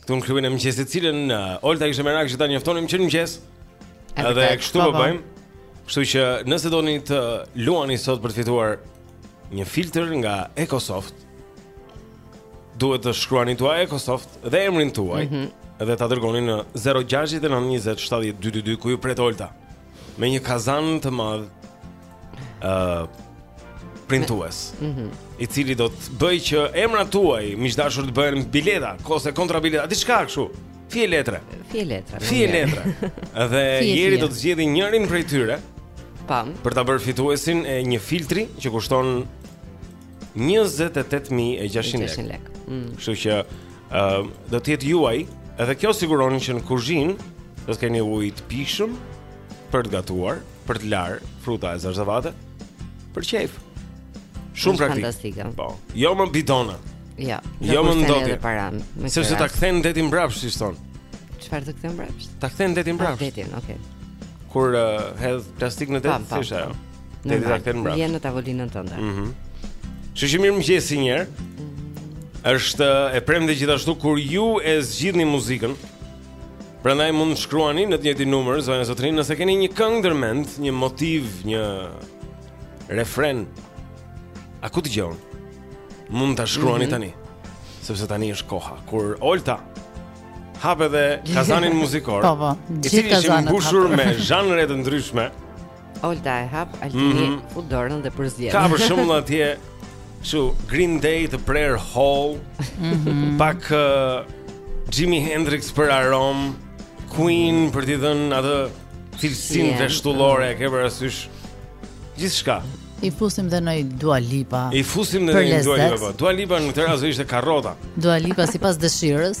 Këtu në klubin e mëngjesit, të cilën uh, Olta ishte merak që ta njoftonim që në mëngjes. Edhe kështu po, po bëjmë. Kështu që nëse doni të luani sot për të fituar një filtër nga EcoSoft, duhet të shkruani tua EcoSoft dhe emrin tuaj. Mm -hmm. Dhe ta dërgoni në 0692070222 ku ju pret Olta. me një kazan të madh ë uh, printues. Mm -hmm. I cili do të bëj që emrat tuaj, miq të dashur të bëhen bileta, ose kontra bileta, diçka kështu. Fije letre. Fije letre. Fije letre. Dhe Jeri do të zgjedhë njërin prej tyre. Pam. Për ta bërë fituesin e një filtri që kushton 28600 lek. Mm. Kështu që ë uh, do të jetë i juaji, edhe kjo siguron që në kuzhinë do të keni ujë të pijshëm për të gatuar, për të larë fruta e zarzavate për qejf. Shumë praktik. Fantastike. Po. Jo më bidona. Ja. Jo, jo më ndodhi. Sepse ta kthen deti mbrapsht si thonë. Çfarë ta kthen mbrapsht? Ta kthen deti mbrapsht. Deti, okay. Kur uh, hedh plastikë në det, thjesht ajo. Në të ardhmen mbrapa. Vjen në tavolinën tënde. Mhm. Mm Kështu që mirë mëngjesi dhe njëherë. Është e premte gjithashtu kur ju e zgjidhni muzikën. Prandaj mund të shkruani në të njëjtin numër zonja e zotërinj nëse keni një këngë ndërmend, një motiv, një refren. Aku dëgjon? Mund ta shkruani mm -hmm. tani. Sepse tani është koha kur Olta hap edhe kazanin muzikor. Po po. I cili kazan është mbushur me zhanre të ndryshme. Olta e hap, Altini mm -hmm. fut dorën dhe përzien. Ka për shembull atje kështu, Green Day të Prayer Hall mm -hmm. Pak uh, Jimi Hendrix për aromë Queen për t'i dhënë atë cilësinë yeah. veshtullore E ke parasysh Gjithçka I fusim dhe një Dua Lipa I fusim dhe një Dua Lipa po. Dua Lipa në këtë rast ishte karota Dua Lipa sipas dëshirës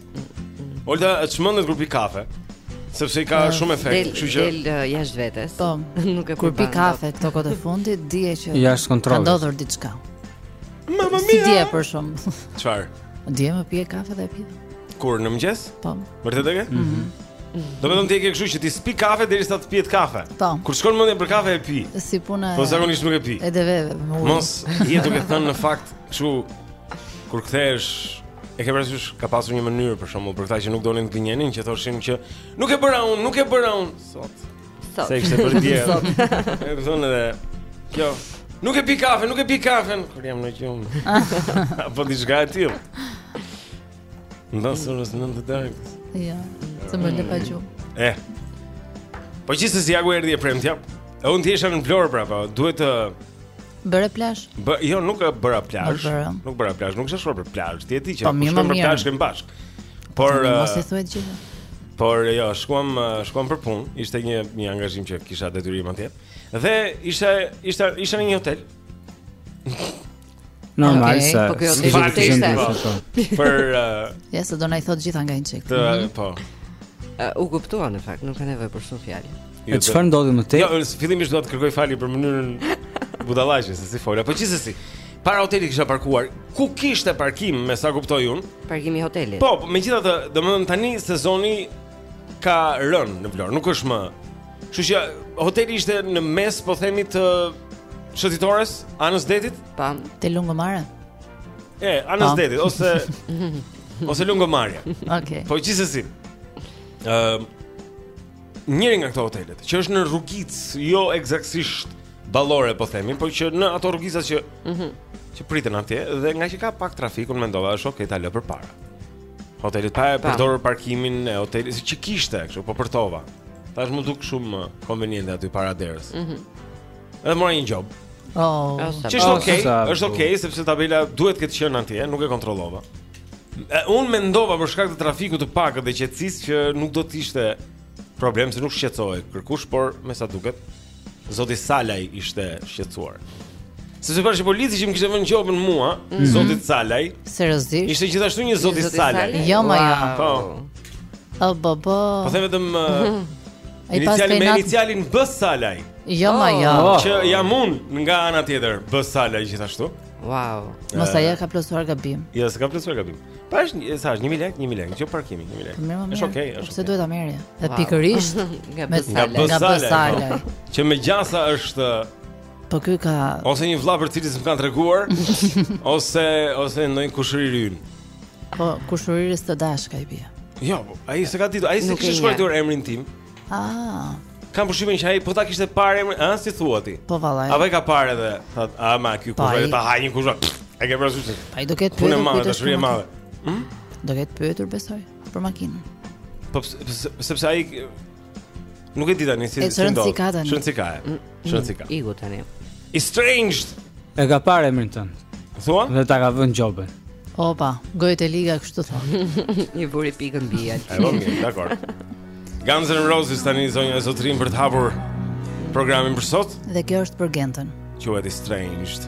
Olta çmendet kur pi kafe. Sepse i ka uh, shumë efekt, kështu që del uh, jashtë vetes. Po, nuk e kur pi kafe këto kohë të fundit, dije që jam jashtë kontrollit. Ka ndodhur diçka. Mamma mia. Si dje për shembull. Çfarë? Dje m'u pi kafe dhe piva. Kur në mëngjes? Po. Vërtet e ke? Mhm. Mm Domethënë ti e ke kështu që ti s'pi kafe derisa të të pihet kafe. Po. Kur të shkon mendja për kafe e pi. Si puna. Po zakonisht nuk e pi. Edhe vetë. Mos, je duke thënë në fakt, kështu Kur kthehesh E ke parasysh ka pasur një mënyrë për shembull për këta që nuk donin të gënjenin që thoshin që nuk e bëra unë, nuk e bëra unë sot. Sot. Se ishte për dje. Sot. E kupton edhe. Kjo. Nuk e pi kafen, nuk e pi kafen kur jam në gjumë. Apo diçka e tillë. Mbas orës 9 të darkës. Jo, se më lë pa gjumë. E. Po gjithsesi ajo erdhi e premtja. E unë isha në Vlorë pra, po duhet të Bëre plazh? Bë, jo, nuk e bëra plazh. Nuk bëra plazh, nuk shkoj për plazh. Ti e di që po, po shkoj për plazh kem bash. Por mos e thuaj gjithë. Por jo, shkuam, shkuam për punë, ishte një një angazhim që kisha detyrim atje. Dhe ishte ishte ishte në një hotel. Normal se. Po kjo është vërtetë. Për Ja se do na i thotë të gjitha nga një çik. Mhm. Po. U kuptua në fakt, nuk ka nevojë për shumë fjalë. Jo, çfarë ndodhi më tej? Jo, fillimisht do të kërkoj falje për mënyrën budallaqe se si fola. Po gjithsesi, para hotelit kisha parkuar. Ku kishte parkim, me sa kuptoj unë? Parkimi i hotelit. Po, megjithatë, domethënë tani sezoni ka rënë në Vlorë, nuk është më. Kështu që hoteli ishte në mes, po themi të Shëtitores, anës detit? Po, te Lungomare? E, anës detit, ose, ose Lungomarja. Okay. Po gjithsesi, uh, njëri nga këto hotelet, që është në rrugicë, jo ekzaktësisht ballore, po themi, po që në ato rrugica që, mm -hmm. që priten atje, dhe ngaqë ka pak trafik unë, mendova, është okej, ta lë përpara. Hotelit pa e përdorur parkimin e hotelit që kishte, kështu po përtova. Tash më duk shumë konveniente aty para derës. Mhm. Edhe mora një gjobë. Oh, është okay, është okay sepse tabela duhet të ketë qenë atje, nuk e kontrollova. Unë mendova për shkak të trafikut të pakët dhe qetësisë që nuk do të ishte problem se nuk shqetësohej kërkush, por me sa duket, Zoti Salaj ishte shqetësuar. Sepse pashë polici që më kishte vënë gjobën mua, mm -hmm. Zoti Salaj. Seriozisht. Ishte gjithashtu një Zoti Salaj. Jo, ma jo. Po. O bo bo. Po them vetëm mhm. Ai pas kemi me inicialin B Salaj. Jo, ma jo. Oh. Që jam unë nga ana tjetër, B Salaj gjithashtu. Wow. Mos e ka plotësuar gabim. Jo, s'ka plotësuar gabim. Po është një, sa është 1000 lekë, 1000 lekë, jo parkimi, 1000 lekë. Është okay, është. Pse duhet ta merrja? Dhe pikërisht nga B Salaj. Nga B Salaj. Që me gjasa është Po ky ka ose një vëlla për cilin s'm kanë treguar, ose ose ndonjë kushëri i ynë. Po kushërinjtë s'të dashkan i bie. Jo, po, ai s'e ka ditur, ai s'e kishte shkruar emrin tim. Ah. Kam përshtypjen që ai po ta kishte parë emrin, ëh, si thua ti? Po vallai. Apo e ka parë edhe, thotë, ama ky po, kushëri, ta hajë një kushëri? E ke parasysh? Ai do ketë pyetur. Dashuri e madhe. Hm? Do ketë pyetur besoj për makinën. Po sepse ai nuk e di tani si si ndodh. Shën si ka. Mm, mm, Shën si ka. Igu tani. I strange. E ka parë emrin tënd. Thua? Dhe ta ka vënë gjobën. Opa, gojët e liga kështu thonë. I vuri pikën mbi i. E vëmë, dakor. Guns N' Roses tani zonja e zotërinj për të hapur programin për sot. Dhe kjo është për Gentën. Quhet Estranged.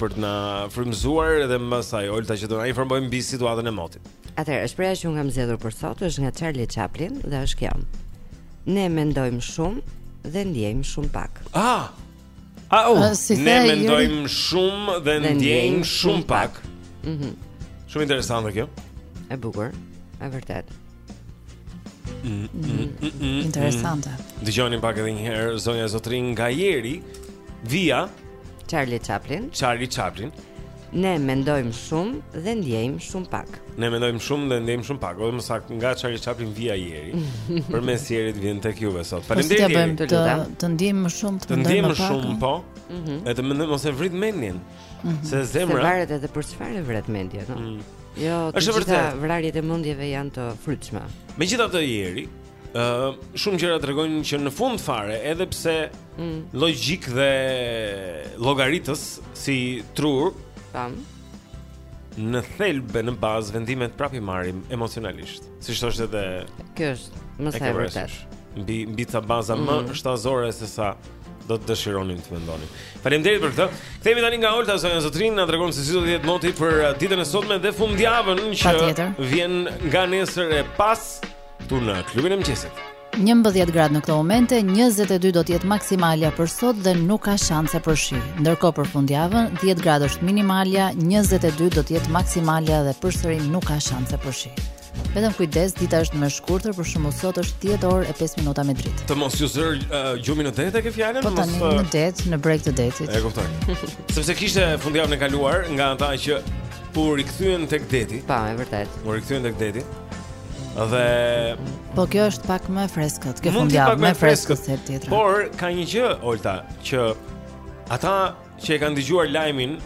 për të na frymëzuar dhe më pas saj Olta që do na informojë mbi situatën e motit. Atëherë, shprehja që unë kam zgjedhur për sot është nga Charlie Chaplin dhe është kjo. Ne mendojmë shumë dhe ndjejmë shumë pak. Ah! Ah, oh, si ne mendojmë Jeri... shumë dhe, dhe ndjejmë shumë pak. Mhm. Mm shumë interesante kjo. E bukur, e vërtetë. Mm, mm, mm, mm, mm. Interesante. Mm. Dëgjojeni pak edhe një herë zonja zotërinj nga Jeri via Charlie Chaplin. Charlie Chaplin. Ne mendojmë shumë dhe ndjejmë shumë pak. Ne mendojmë shumë dhe ndjejmë shumë pak. Vetëm sa nga Charlie Chaplin via Jeri. Përmes Jerit vjen tek juve sot. Po, Faleminderit. Po të, të, të ndjejmë më shumë, të, të ndjejmë më shumë, po. Mhm. E të mendojmë ose vrit mendjen. Mhm. Se zemra. Se varet edhe për çfarë e vret mendjen, no. Mm. Jo, është vërtet. Vrarjet e mendjeve janë të frytshme. Megjithatë Jeri, ë uh, shumë gjëra tregojnë që në fund fare, edhe pse mm. logjik dhe llogaritës si truri, tamam. Në thelb e në bazë vendimet prapë i marrim emocionalisht. Siç thoshte edhe Kjo është më se e vërtetë. Mbi mbi ca baza mm. më shtazore se sa do të dëshironim të mendonin. Faleminderit për këtë. Kthehemi tani nga Olta zonja zotërinj, na tregon se si do të jetë moti për uh, ditën e sotme dhe fundjavën që vjen nga nesër e pas këtu në klubin e mëngjesit. 11 gradë në këto momente, 22 do të jetë maksimalja për sot dhe nuk ka shanse për shi. Ndërkohë për fundjavën, 10 gradë është minimalja, 22 do të jetë maksimalja dhe përsëri nuk ka shanse për shi. Vetëm kujdes, dita është më e shkurtër, për shembull sot është 10 orë e 5 minuta me dritë. Të mos ju zërë uh, gjumi në det e ke fjalën? Po tani mos, në det, në breg të detit. E kuptoj. Sepse kishte fundjavën e kaluar nga ata që u rikthyen tek deti. Po, e vërtet. U rikthyen tek deti. Dhe Po kjo është pak më e freskët, kjo fundjavë më e freskët se tjetra. Por ka një gjë, Olta, që ata që e kanë dëgjuar lajmin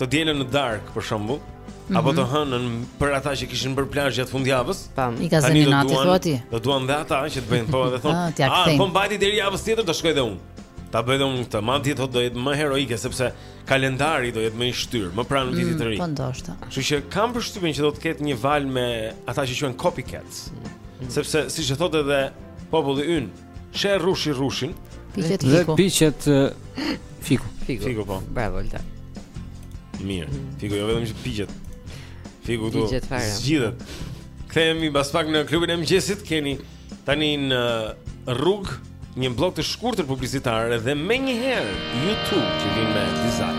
të dielën në darkë për shembull, mm -hmm. apo të hënën për ata që kishin bërë plazh gjatë fundjavës. Tamam, i ka zënë nata thua ti. Do duan dhe ata që të bëjnë po edhe thonë. Ah, ah po mbajti deri javës tjetër të shkoj dhe unë. Ta bëj dhe unë këtë. Madje do të jetë më heroike sepse kalendari do jetë më i shtyrë, më pranë mm, vitit të ri. Po ndoshta. Kështu që kam përshtypjen që do të ketë një valë me ata që quhen copycats. Mm -hmm. Sepse siç e thotë edhe populli ynë, She rrushi rrushin. Piqet fiku. Dhe piqet fiku. Fiku. Fiku po. Bravo Alta. Mirë. Fiku jo vetëm që piqet. Fiku do. Zgjidhet. Kthehemi pas pak në klubin e mëngjesit. Keni tani në rrug një blok të shkurtër publicitar dhe menjëherë YouTube që vjen me design.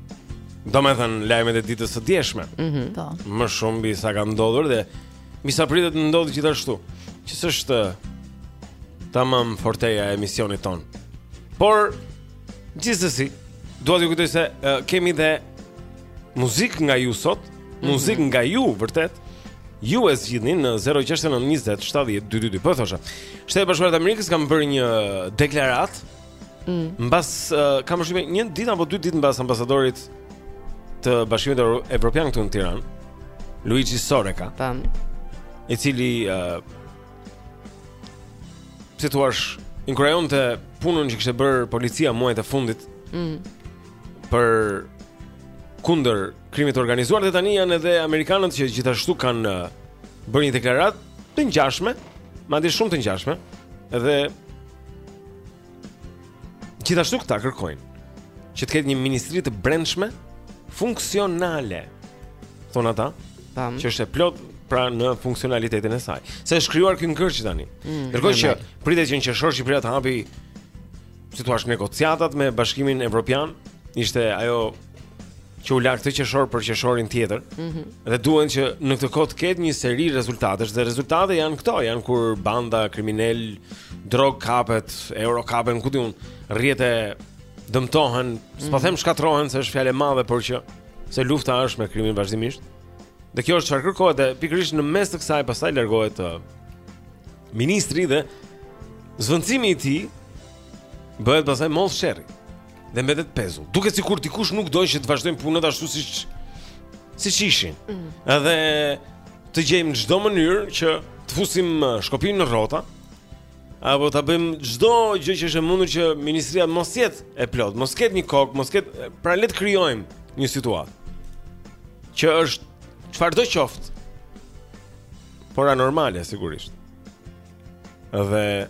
Domethënë lajmet e ditës së djeshme mm -hmm. Po. Më shumë mbi sa ka ndodhur dhe mbi sa pritet të ndodhë gjithashtu Që s'është tamam forteja e emisionit tonë Por gjithsesi Dua t'ju kujtoj se uh, kemi dhe Muzikë nga ju sot mhm. Muzikë mm -hmm. nga ju vërtet Ju e zgjidhni në 069 20 70 222 Po thosha Shtetet e Bashkuara të Amerikës kanë bërë një deklaratë Mm. Mbas uh, kam frikë një ditë apo dy ditë mbas ambasadorit të Bashkimit Evropian këtu në Tiranë, Luixhi Soreka. Tam. I cili ë uh, si thua, inkurajonte punën që kishte bërë policia muajt e fundit. Mm. Për kundër krimit të organizuar dhe tani janë edhe amerikanët që gjithashtu kanë uh, bërë një deklaratë të ngjashme, madje shumë të ngjashme, edhe Gjithashtu këta kërkojnë që të ketë një ministri të brendshme funksionale. Thonë ata, Tam. që është e plotë pra në funksionalitetin e saj. Se është krijuar ky ngërç tani. Mm, Ndërkohë që normal. pritet që në qershor Shqipëria të hapi si thua negociatat me Bashkimin Evropian, ishte ajo që u la këtë qershor për qershorin tjetër. Ëh. Mm dhe duan që në këtë kohë të ketë një seri rezultatesh dhe rezultate janë këto, janë kur banda kriminale, drogë kapet, euro kapet, ku diun, rrjete dëmtohen, s'po mm. them shkatërrohen se është fjalë e madhe, por që se lufta është me krimin vazhdimisht. Dhe kjo është çfarë kërkohet dhe pikërisht në mes të kësaj pastaj largohet uh, ministri dhe zëvendësimi i tij bëhet pastaj mollë sherri. dhe mbetet pezull. Duket sikur dikush nuk don që të vazhdojnë punët ashtu siç siç ishin. Mm. Edhe të gjejmë çdo mënyrë që të fusim uh, shkopin në rrota apo ta bëjmë çdo gjë që është e mundur që ministria mos jetë e plotë, mos ketë një kokë, mos ketë pra le të krijojmë një situatë që është çfarë do qoftë por anormale sigurisht. Dhe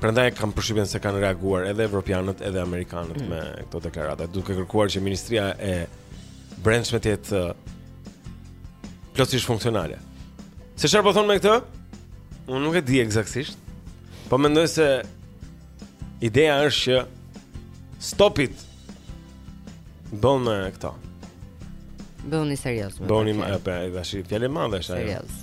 Prandaj kam përshtypjen se kanë reaguar edhe evropianët edhe amerikanët mm. me këto deklarata, duke kërkuar që ministria e brendshme të jetë plotësisht funksionale. Se çfarë po thonë me këtë? Unë nuk e di eksaktësisht. Po mendoj se ideja është që stop it. Boll me këto. Bëhuni seriozë. Bëni më apo ai dashit, fjalë madhe është ajo. Serioz.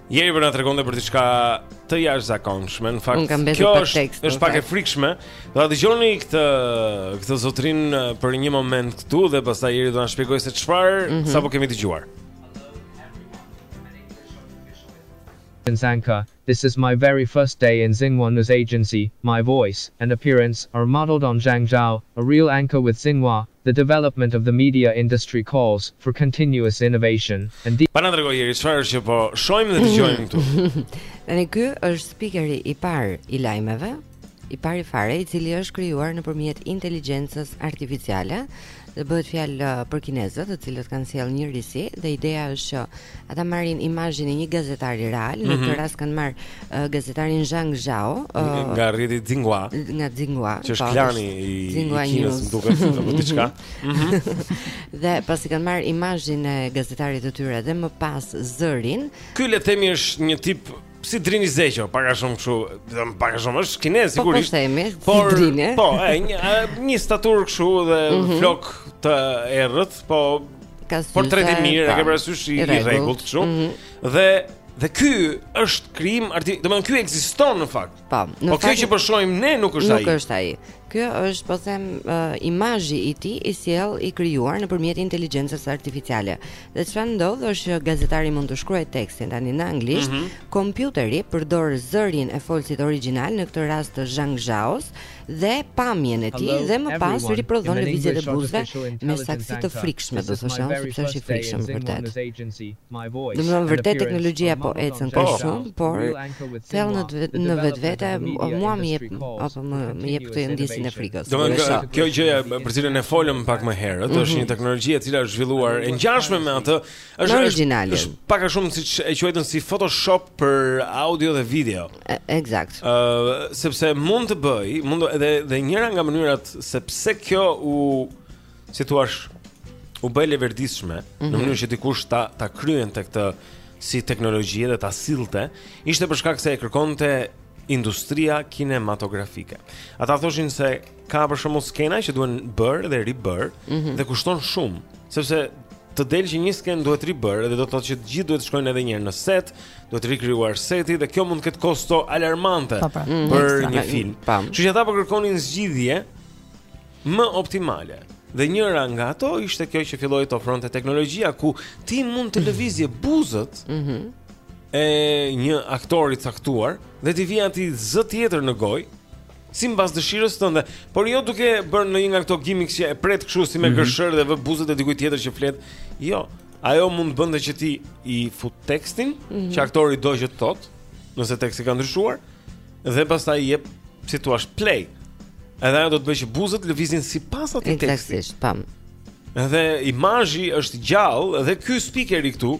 Jeri po na tregonte për diçka të jashtëzakonshme Në fakt, kjo është, tekst, është pak e frikshme Dhe do ta dëgjoni këtë, këtë zotërinë uh, për një moment këtu Dhe pastaj Jeri do na shpjegojë se çfarë mm -hmm. Sapo kemi dëgjuar Zanka, this is my very first day in Xinhua News Agency, my voice and appearance are modeled on Zhang Zhao, a real anchor with Xinhua, The development of the media industry calls for continuous innovation and the. Pa na trego Jeri çfarë është që po shohim dhe dëgjojmë këtu. Tani ky është speakeri i parë i lajmeve, i pari fare, i cili është krijuar nëpërmjet inteligjencës artificiale. Dhe bëhet fjalë uh, për kinezët, të cilët kanë sjell një risi dhe ideja është që Ata marrin imazhin e një gazetari real, në këtë mhm. rast kanë marrë uh, gazetarin Zhang Zhao, uh, nga rrjeti Xinhua. Nga Xinhua. Që është po, klani i Kinës, më duket, apo diçka. Mhm. Dhe pasi kanë marrë imazhin e gazetarit të tyre dhe më pas zërin. Ky le të themi është një tip si Drini Zeqo, pak a shumë kështu, do të pak a shumë është kinez po, po sigurisht. Po themi, por, si drini. Po, e, një, një staturë kështu dhe mm -hmm. flok të errët, po ka syze. Portret i mirë, e ke parasysh i rregullt kështu. Mm -hmm. Dhe dhe ky është krijim, domethënë ky ekziston në fakt. Po, në po fakt. Po kjo që po shohim ne nuk është ai. Nuk është ai. Kjo është, po them, imazhi i tij i sjellë i krijuar nëpërmjet inteligjencës artificiale. Dhe çfarë ndodh është që gazetari mund të shkruajë tekstin tani në anglisht, mm -hmm. kompjuteri përdor zërin e folësit origjinal në këtë rast të Zhang Zhaos dhe pamjen e tij dhe më pas riprodhon lëvizjet e buzëve me saktësi të frikshme, do të thosha, sepse është i frikshëm vërtet. Domethënë vërtet teknologjia po ecën kaq shumë, por thellë në në vetvete mua më jep apo më më jep këtë ndjesinë e frikës. Domethënë kjo gjëja për cilën ne folëm pak më herët, mhm. është një teknologji e cila është zhvilluar e ngjashme me atë, është origjinale. Është pak a shumë siç e quajtën si Photoshop për audio dhe video. Eksakt. Ëh, sepse mund të bëjë, mund edhe dhe njëra nga mënyrat sepse kjo u si thua, u bë e leverdisshme mm -hmm. në mhm. mënyrë që dikush ta ta kryente këtë si teknologji dhe ta sillte, ishte për shkak se e kërkonte industria kinematografike. Ata thoshin se ka për shembull skena që duhen bërë dhe ribërë mm -hmm. dhe kushton shumë, sepse të del që një skenë duhet ribërë dhe do të thotë që të gjithë duhet të shkojnë edhe një herë në set, duhet rikrijuar seti dhe kjo mund të ketë kosto alarmante pa, po, pa. Po. Mhm. për mm -hmm. një film. Kështu që ata po kërkonin zgjidhje më optimale. Dhe njëra nga ato ishte kjo që filloi të ofronte teknologjia ku ti mund të lëvizje buzët mm -hmm. e një aktori të caktuar dhe t'i vije atij zë tjetër në gojë si mbas dëshirës tënde, por jo duke bërë ndonjë nga këto gimmicks që e pret kështu si me mhm. gërshër mm -hmm. dhe vë buzët e dikujt tjetër që flet. Jo, ajo mund të bënte që ti i fut tekstin mm -hmm. që aktori do që të thotë, nëse teksti ka ndryshuar, Dhe pastaj i jep si të thuash play. Edhe ai do të bëjë që buzët lëvizin sipas atij teksti. Eksaktësisht, pam. Edhe imazhi është gjallë dhe ky speaker-i këtu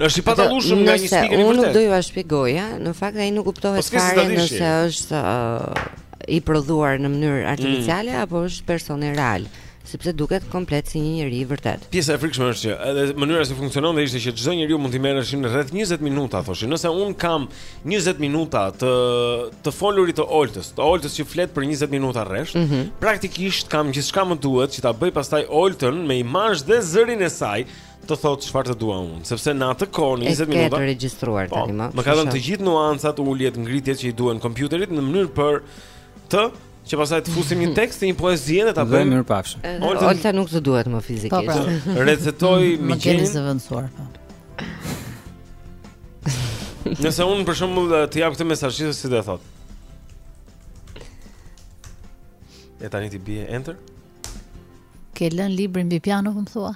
është i padallueshëm nga një speaker i vërtetë. Unë nuk do jua shpjegoja, në fakt ai nuk kuptohet po fare nëse është uh, i prodhuar në mënyrë mm. artificiale mm. apo është personi real. sepse duket komplet si një njeri i vërtetë. Pjesa e frikshme është që edhe mënyra si funksiononte ishte që çdo njeriu mund t'i merreshin rreth 20 minuta, thoshin. Nëse unë kam 20 minuta të të folurit të Oltës, të Oltës që flet për 20 minuta rresht, mm -hmm. praktikisht kam gjithçka më duhet që ta bëj pastaj Oltën me imazh dhe zërin e saj të thotë çfarë të dua unë, sepse në atë kohë 20 minuta e ke të regjistruar po, tani më. Më ka dhënë të gjithë nuancat, uljet, ngritjet që i duhen kompjuterit në mënyrë për të Që pastaj të fusim një tekst, një poezie dhe ta bëjmë. Dhe mirupafshim. Olta, Olta nuk të duhet më fizikisht. Po, pra. Recitoj Migjenin. Më keni zëvendësuar, po. Nëse unë për shembull të jap këtë mesazh, si do thotë. E tani t'i bie enter? Ke lënë librin mbi piano, më thua?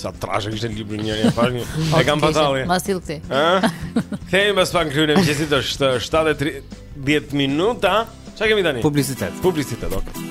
Sa trashë kishte libri njëri e parë. E kam patalli. Ma sill këtu. Ë? Kthehemi pas pak klubi i mëngjesit është 7:30 minuta. Çfarë kemi tani? Publicitet. Publicitet, ok.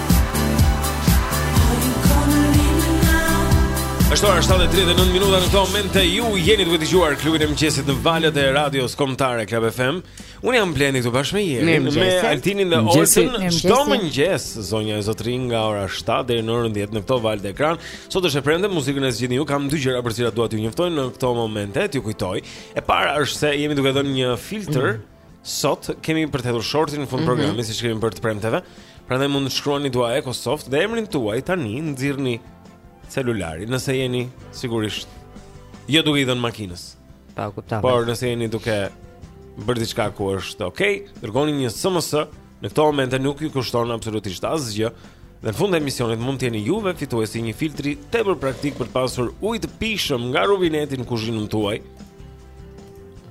Ashtu është 7:39 minuta në këto momente ju jeni duke dëgjuar klubin e mëngjesit në valët e radios kombëtare Club FM. Unë jam Blendi këtu bashkë me Jerin, me Altinin dhe Oltën. Çdo mëngjes zonja e zotërinj nga ora 7 deri në orën 10 në këto valë dhe ekran. Sot është e premte, muzikën e zgjidhni ju. Kam dy gjëra për të cilat dua t'ju njoftoj në këto momente, t'ju kujtoj. E para është se jemi duke dhënë një filtër mm. Sot kemi për të hedhur shortin në fund mm -hmm. programit siç kemi bërë të premteve. Prandaj mund të shkruani dua Ecosoft dhe emrin tuaj tani nxirrni celularin nëse jeni sigurisht jo duke i dhënë makinës. Pa kuptuar. Por nëse jeni duke bërë diçka ku është okay, dërgoni një SMS Në këto momente nuk ju kushton absolutisht asgjë. Dhe në fund të emisionit mund të jeni juve fituesi i një filtri tepër praktik për të pasur ujë të pijshëm nga rubineti në kuzhinën tuaj.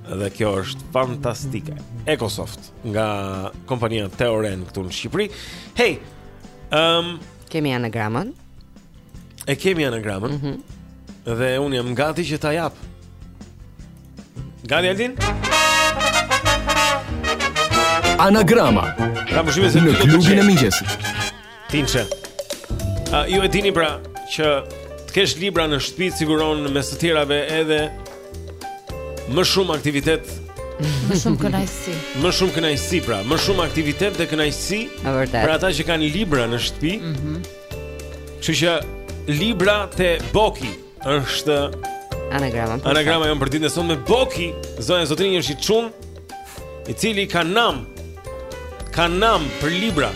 Dhe kjo është fantastike. EcoSoft nga kompania Teoren këtu në Shqipëri. Hej, um, kemi anagramën. E kemi anagramën. Mm -hmm. Dhe unë jam gati që ta jap. Gati Altin? Anagrama. Anagrama. Kam përshtypjen se në klubin e mëngjesit. Tinçe. A ju e dini pra që të kesh libra në shtëpi siguron mes të tjerave edhe më shumë aktivitet Më shumë kënaqësi. Më shumë kënaqësi pra, më shumë aktivitet dhe kënaqësi. Është e vërtetë. Për ata që kanë libra në shtëpi. Mhm. Mm Kështu që libra te Boki. Është anagrama. Po. Anagrama jonë për ditën e sotme Boki, zonja zotërinj është një çun, i cili ka nam. Ka nam për libra.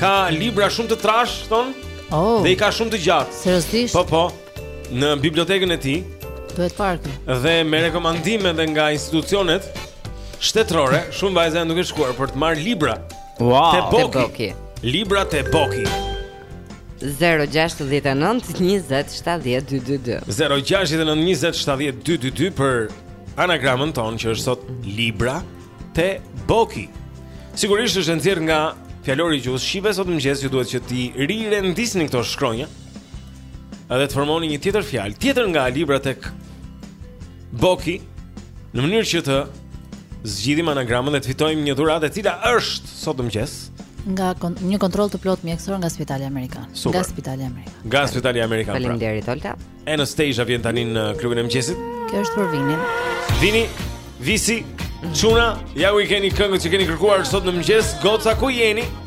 Ka libra shumë të trashë, thonë? Oh. Dhe i ka shumë të gjatë. Seriozisht? Po, po. Në bibliotekën e tij. Duhet parë. Dhe me rekomandime dhe nga institucionet shtetërore, shumë vajza janë duke shkuar për të marrë libra. Wow, te Boki. Libra te Boki. 0-6-9-20-70-2-2-2 0-6-9-20-70-2-2-2 Për anagramën tonë që është sot Libra Te Boki Sigurisht është nxjerrë nga fjalori i gjuhës shqipe sot në mëngjes ju duhet që t'i rirendisni këto shkronja Edhe të formoni një tjetër fjalë Tjetër nga Libra Te Boki Boki në mënyrë që të zgjidhim anagramën dhe të fitojmë një dhuratë e cila është sot në mëngjes nga Ako një kontroll të plotë mjekësor nga Spitali Amerikan. Super. Nga Spitali Amerikan. Nga Spitali Amerikan. Pra. Faleminderit pra. Olta. Anastasia vjen tani në klubin e mëngjesit. Kjo është për Vinin. Vini, Visi, Çuna, ja ku i keni këngët që keni kërkuar sot në mëngjes. Goca ku jeni?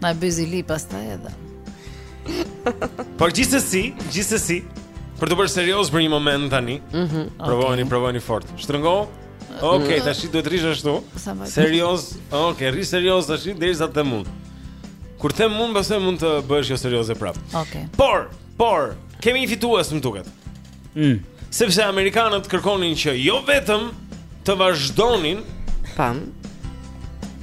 Na e bë zili pastaj edhe. Por gjithsesi, gjithsesi, për t'u bërë serioz për një moment tani. Mhm. Mm okay. Provojeni, provojeni fort. Shtrëngo. Okej, okay, mhm. tash duhet rrish ashtu. Serioz. Okej, okay, rrish serioz tash derisa të mund. Kur të mund, pastaj mund të bëhesh jo serioze prapë. Okej. Okay. Por, por, kemi një fitues më duket. Mm. Sepse amerikanët kërkonin që jo vetëm të vazhdonin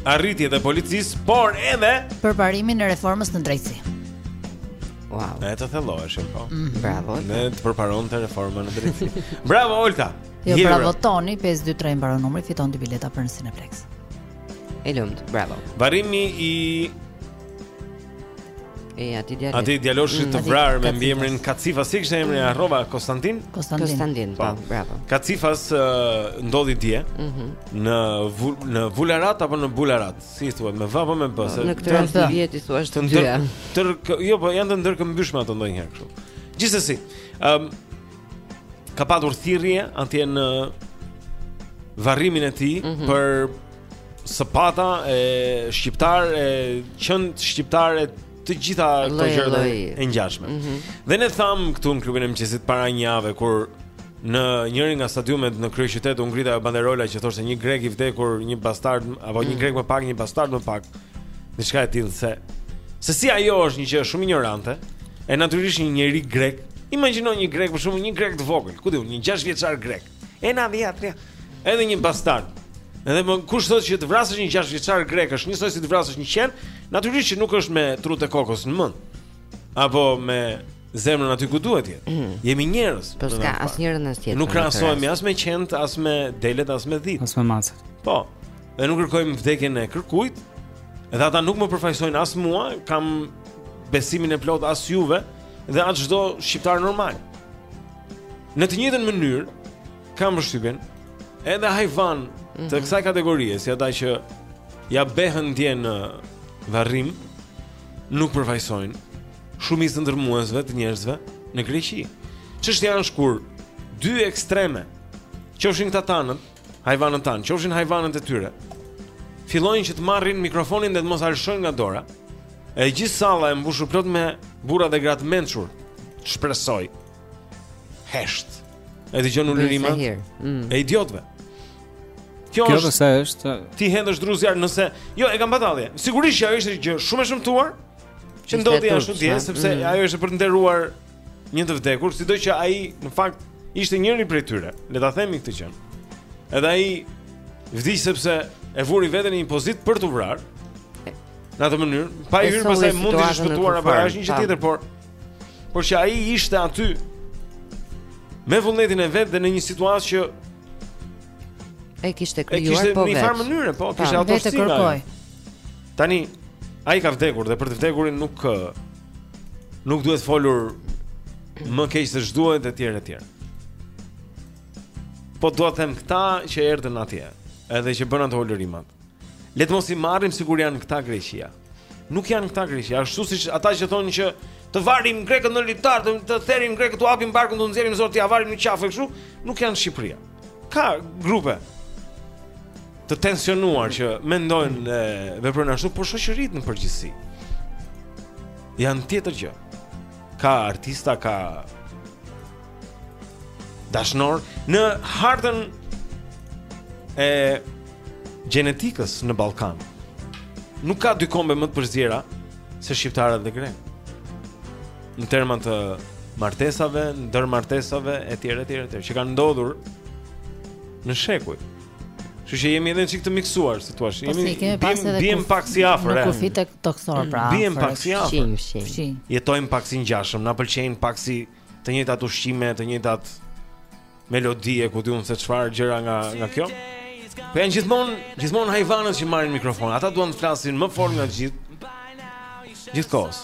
arritjet e policisë, por edhe përparimin e reformës në drejtësi. Wow. Ne të thelloheshim po. Mm -hmm. Bravo. Ne të përparonte reforma në drejtësi. bravo Olta. Jo, Gjire, bravo Toni, 523 mbaron numri, fiton dy bileta për në Cineplex. Të lumtë, bravo. Varrimi i E atij djaloshi. Atij djaloshi mm, të vrarë me mbiemrin Kacifas, si e kishte emrin, harrova, Konstantin? Konstantin. Konstantin, po, po, bravo. Kacifas uh, ndodhi dje. Ëh. Mm -hmm. Në vul, në Vularat apo në Bularat? Si thuhet, me v apo me b, se në këtë rast i bie t'i thuash të dyja. Tër, jo, po janë të ndërkëmbyshme ato ndonjëherë kështu. Gjithsesi, ëm um, ka patur thirrje atje në varrimin e tij mm -hmm. për sëpatë e shqiptar e qen shqiptar e të gjitha këto gjëra të ngjashme. Mm -hmm. Dhe ne thamë këtu në klubin e mëngjesit para një jave kur në njërin nga stadiumet në kryeqytet u ngrit ajo banderola që thoshte një grek i vdekur, një bastard apo mm -hmm. një grek më pak, një bastard më pak. Diçka e tillë se se si ajo është një gjë shumë injorante, e natyrisht një njeri grek Imagjino një grek, për shembull, një grek të vogël, ku di unë, një 6 vjeçar grek. E na vjen t'ia. Edhe një bastard. Edhe kush thotë që të vrasësh një 6 vjeçar grek është njësoj si të vrasësh një qen, natyrisht që nuk është me trutë e kokës në mend. Apo me zemrën aty ku duhet të jetë. Mm. Jemi njerëz. Po s'ka as njërën as tjetrën. Nuk krahasohemi as me qentë, as me delet, as me dhitë. As me macet. Po. Dhe nuk kërkojmë vdekjen e kërkujt. Edhe ata nuk më përfaqësojnë as mua, kam besimin e plotë as juve. dhe as çdo shqiptar normal. Në të njëjtën mënyrë kam përshtypjen edhe hajvanë të mhm. kësaj kategorie, si ata që ia behën dje në varrim, nuk përfaqësojnë shumicën dërrmuese të njerëzve në Greqi. Çështja është kur dy ekstreme, qofshin këta tanët, hajvanët tanë, qofshin hajvanët e tyre, fillojnë që të marrin mikrofonin dhe të mos e lëshojnë nga dora. E gjithë salla e mbushur plot me burra dhe gra të mençur. Shpresoj. Hesht. E dëgjon ulërimat. Mm. E idiotëve. Kjo, kjo është, është, është t'i hedhësh dru zjarrit nëse jo e kam batalje. Sigurisht që ajo ishte gjë shumë e shëmtuar që ndodhi ashtu dje sepse mm. ajo është për të nderuar një të vdekur, sido që ai në fakt ishte njëri prej tyre. Le ta themi këtë gjë. Edhe ai vdiq sepse e vuri veten në një pozitë për t'u vrarë. Në atë mënyrë, pa hyrë pastaj mund të ishte shpëtuar apo është një gjë tjetër, por por që ai ishte aty me vullnetin e vet dhe në një situatë që e kishte krijuar po vetë. Në një farë mënyre, po, kishte ato, e kërkoi. Tani ai ka vdekur dhe për të vdekurin nuk nuk duhet folur më keq se ç'duhet etj etj. Po dua të them këta që erdhën atje, edhe që bënë ato ulërimat. Le të mos i marrim sikur janë këta Greqia. Nuk janë këta Greqia, ashtu siç ata që thonë që të varim grekët në litar, të, të therim grekët t'u hapim barkun t'u nxjerrim zorrët t'ia varim në qafë kështu, nuk janë Shqipëria. Ka grupe të tensionuar që mendojnë dhe veprojnë ashtu, por shoqëritë në përgjithësi janë tjetër gjë. Ka artista, ka dashnorë në hartën e gjenetikës në Ballkan. Nuk ka dy kombe më të përziera se shqiptarët dhe grekët. Në terma të martesave, ndërmartesave etj etj etj që kanë ndodhur në shekuj. Kështu që jemi edhe çik të miksuar, si thua. Po jemi bim bim pak si afër. Në kufit tek doktor pra. Bim pak si afër. Fshin, fshin. Jetojmë pak si ngjashëm, na pëlqejnë pak si të njëjtat ushqime, të njëjtat melodie, ku di unë se çfarë gjëra nga nga kjo. Po janë gjithmonë gjithmonë hajvanët që marrin mikrofon. Ata duan të flasin më fort nga gjithë. Gjithë kohës.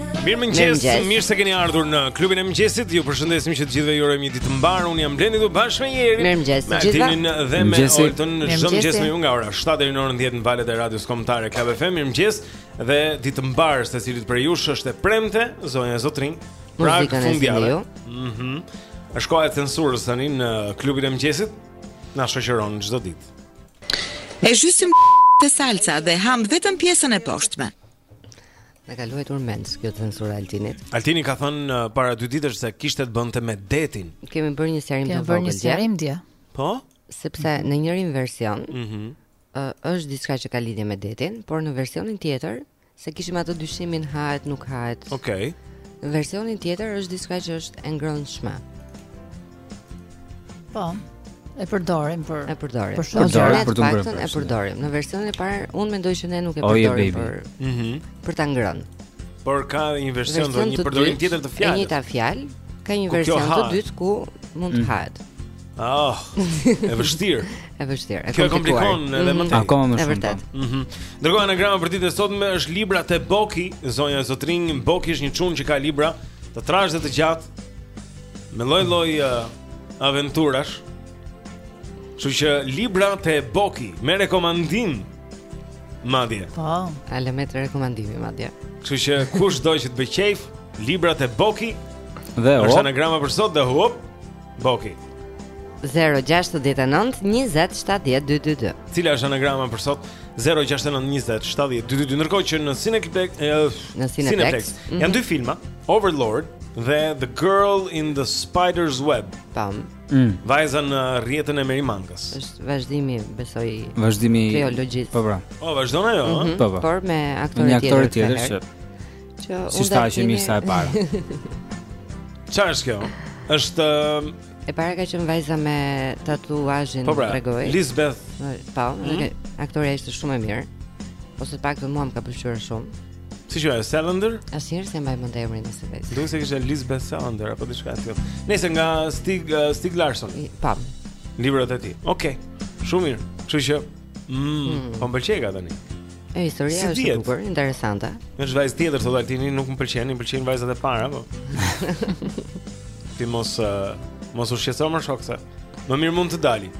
Mirëmëngjes, mirë se keni ardhur në klubin e mëngjesit. Ju përshëndesim që të gjithëve ju urojmë një ditë të mbarë. Unë jam Blendi këtu bashkë me Jerin. Mirëmëngjes të gjithëve. Me Altinin dhe me Oltën. Çdo mëngjes me ju nga ora 7 deri në orën 10 në valët e radios kombëtare Club FM. Mirëmëngjes dhe ditë të mbarë secilit prej jush është e premte, zonja zotërinj. Pra fundjavë. Mhm. Është koha e censurës tani në klubin e mëngjesit. Na shoqëron çdo ditë. E zhysim te salca dhe hamë vetëm pjesën e poshtme. Na ka luajtur mendsh kjo censura e Altinit. Altini ka thënë uh, para dy ditësh se kishte të bënte me detin. Kemi bërë një sqarim të vogël. Kemi bërë një sqarim dje. Po? Sepse në njërin version, ëh, mm -hmm. uh, është diçka që ka lidhje me detin, por në versionin tjetër se kishim atë dyshimin hahet nuk hahet. Okej. Okay. Në versionin tjetër është diçka që është e ngrënshme. Po. E përdorim për e përdorim. Për shumë gjëra për të bërë. E përdorim. Në versionin e parë unë mendoj që ne nuk e përdorim për. Mhm. Për ta ngrënë. Por ka një version do një përdorim tjetër të fjalës. E njëjta fjalë, ka një version të dytë ku mund të mm. hahet. Oh, e vështirë. E vështirë. E komplikuar. komplikon edhe më mhm. tej. Akoma më shumë. E vërtetë. Po. Mhm. Ndërkohë anagrama për ditën e sotme është Libra te Boki, zonja zotërinj, Boki është një çun që ka libra të trashë dhe të gjatë. Me lloj lloj uh, aventurash Kështu që libra te Boki Me rekomandim Madje Po Kale me të rekomandimi madje Kështu që kush do që të bëjë qejf Libra te Boki Dhe hop Është anagrama për sot dhe hop Boki 0-6-19-27-12-2 Cila është anagrama për sot 069 20 70 222 ndërkohë që në Cineplex në Cineplex mm -hmm. janë dy filma Overlord dhe The Girl in the Spider's Web. Tam. Mm. Vajza në rrjetën e Merimangës. Është vazhdimi, besoj. Vazhdimi i trilogjisë. Po pra. Po vazhdon ajo, ëh. Mm -hmm. Po po. Por me aktore tjetër. Me aktore tjetër që që si sta që mirë sa e para. Çfarë është kjo? Është E para ka qenë Vajza me tatuazhin, po pra, tregoj. Lisbeth. Po, mm -hmm. aktorja ishte shumë e mirë. Ose të paktën mua më ka pëlqyer shumë. Si qe Salander? Asnjëherë s'e mbaj mend emrin e asaj vetë. Më duket se ishte Lisbeth Salander apo diçka e tillë. Nëse nga Stig uh, Stig Larsson. Po. Librat e tij. Okej. Okay. Shumë mirë. Kështu që Mm, po më pëlqeka tani. E historia si është e bukur, interesante. Nëse është vajzë tjetër thotë Altini, nuk më pëlqen, më pëlqejnë vajzat e para, po. Ti mos uh, mos u shqetëso more shok se. Më mirë mund të dali.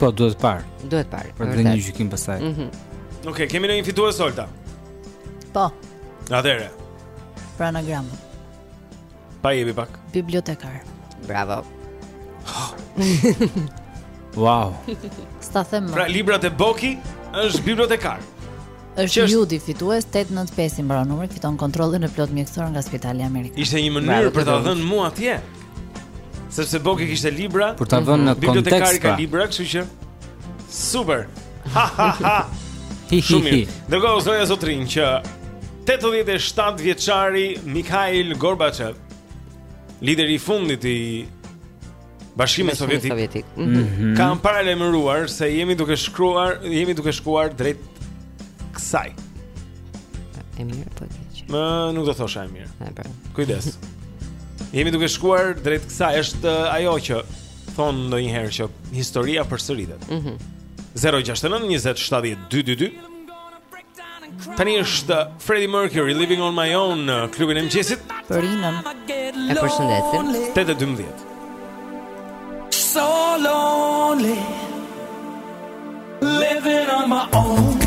Po duhet parë. Duhet parë. Për të dhënë një gjykim pastaj. Mhm. Mm Okej, okay, kemi një fitues Solta. Po. Atëherë. Pra anagrama. Pa jepi pak. Bibliotekar. Bravo. wow. S'ta them. Pra librat e Boki është bibliotekar. Është Judi fitues 895 i mbaron numri, fiton kontrollin e plotë mjekësor nga Spitali Amerikan. Ishte një mënyrë për ta dhënë mua atje. Sepse Boki kishte libra. Për ta dhënë në kontekst. Bibliotekari ka pra. libra, kështu që super. Ha ha ha. Shumë mirë. Dëgjo zonja zotërinj që 87 vjeçari Mikhail Gorbachev, lideri i fundit i Bashkimit Sovjetik, Sovjetik. Mm -hmm. Mm -hmm. ka paralajmëruar se jemi duke shkruar, jemi duke shkuar drejt kësaj. E mirë po diçka. Mm nuk do thosha e mirë. Po. Kujdes. Jemi duke shkuar drejt kësaj, është uh, ajo që thonë ndonjëherë që historia përsëritet. Mhm. Mm 069 20 70 222 Tani është Freddie Mercury Living on my own në klubin e mëngjesit. Për Inën. E përshëndesim. 8:12. So lonely. Living on my own.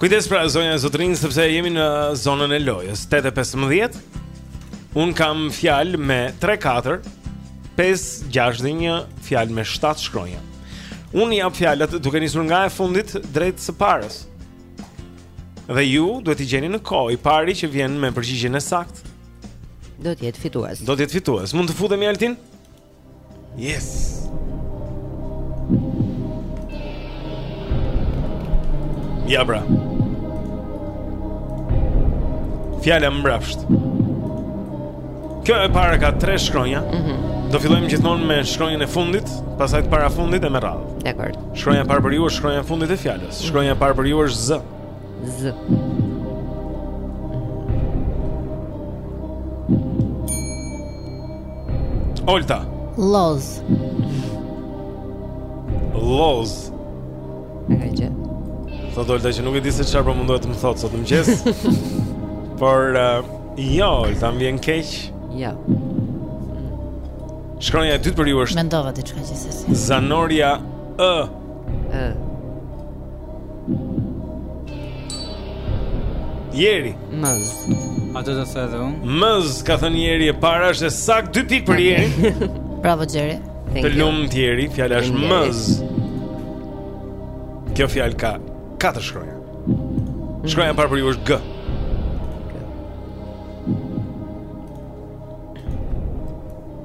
Kujdes pra zonja e zotërinj sepse jemi në zonën e lojës 8:15. Unë kam fjalë me 3 4 5 6 dhe 1 fjalë me 7 shkronja. Unë jap fjalët duke nisur nga e fundit drejt së parës. Dhe ju duhet t'i gjeni në kohë, i pari që vjen me përgjigjen e saktë do të jetë fitues. Do të jetë fitues. Mund të futemi Altin? Yes. Ja pra. Fjala mbrapsht. Kjo e para ka tre shkronja. Mhm. Mm Do fillojmë gjithmonë me shkronjën e fundit, pastaj të parafundit e me radhë. Dakord. Shkronja e parë për ju është shkronja e fundit e fjalës. Shkronja e parë për ju është Z. Z. Olta. Loz. Loz. Okej. Okay, Thotë Olta që nuk e di se çfarë po mundohet të më thotë sot në mëngjes. Por uh, jo, Olta, më vjen keq. Jo. Shkronja e dytë për ju është Mendova diçka gjithsesi. Zanoria ë Jeri. Mëz. Atë do të thoja edhe unë? Mëz, ka thënë Jeri e para, është e saktë dy pikë për Jeri. Bravo Jeri. Të lumë Jeri, fjala është mëz. Kjo fjalë ka katër shkronja. Shkronja e parë për ju është G.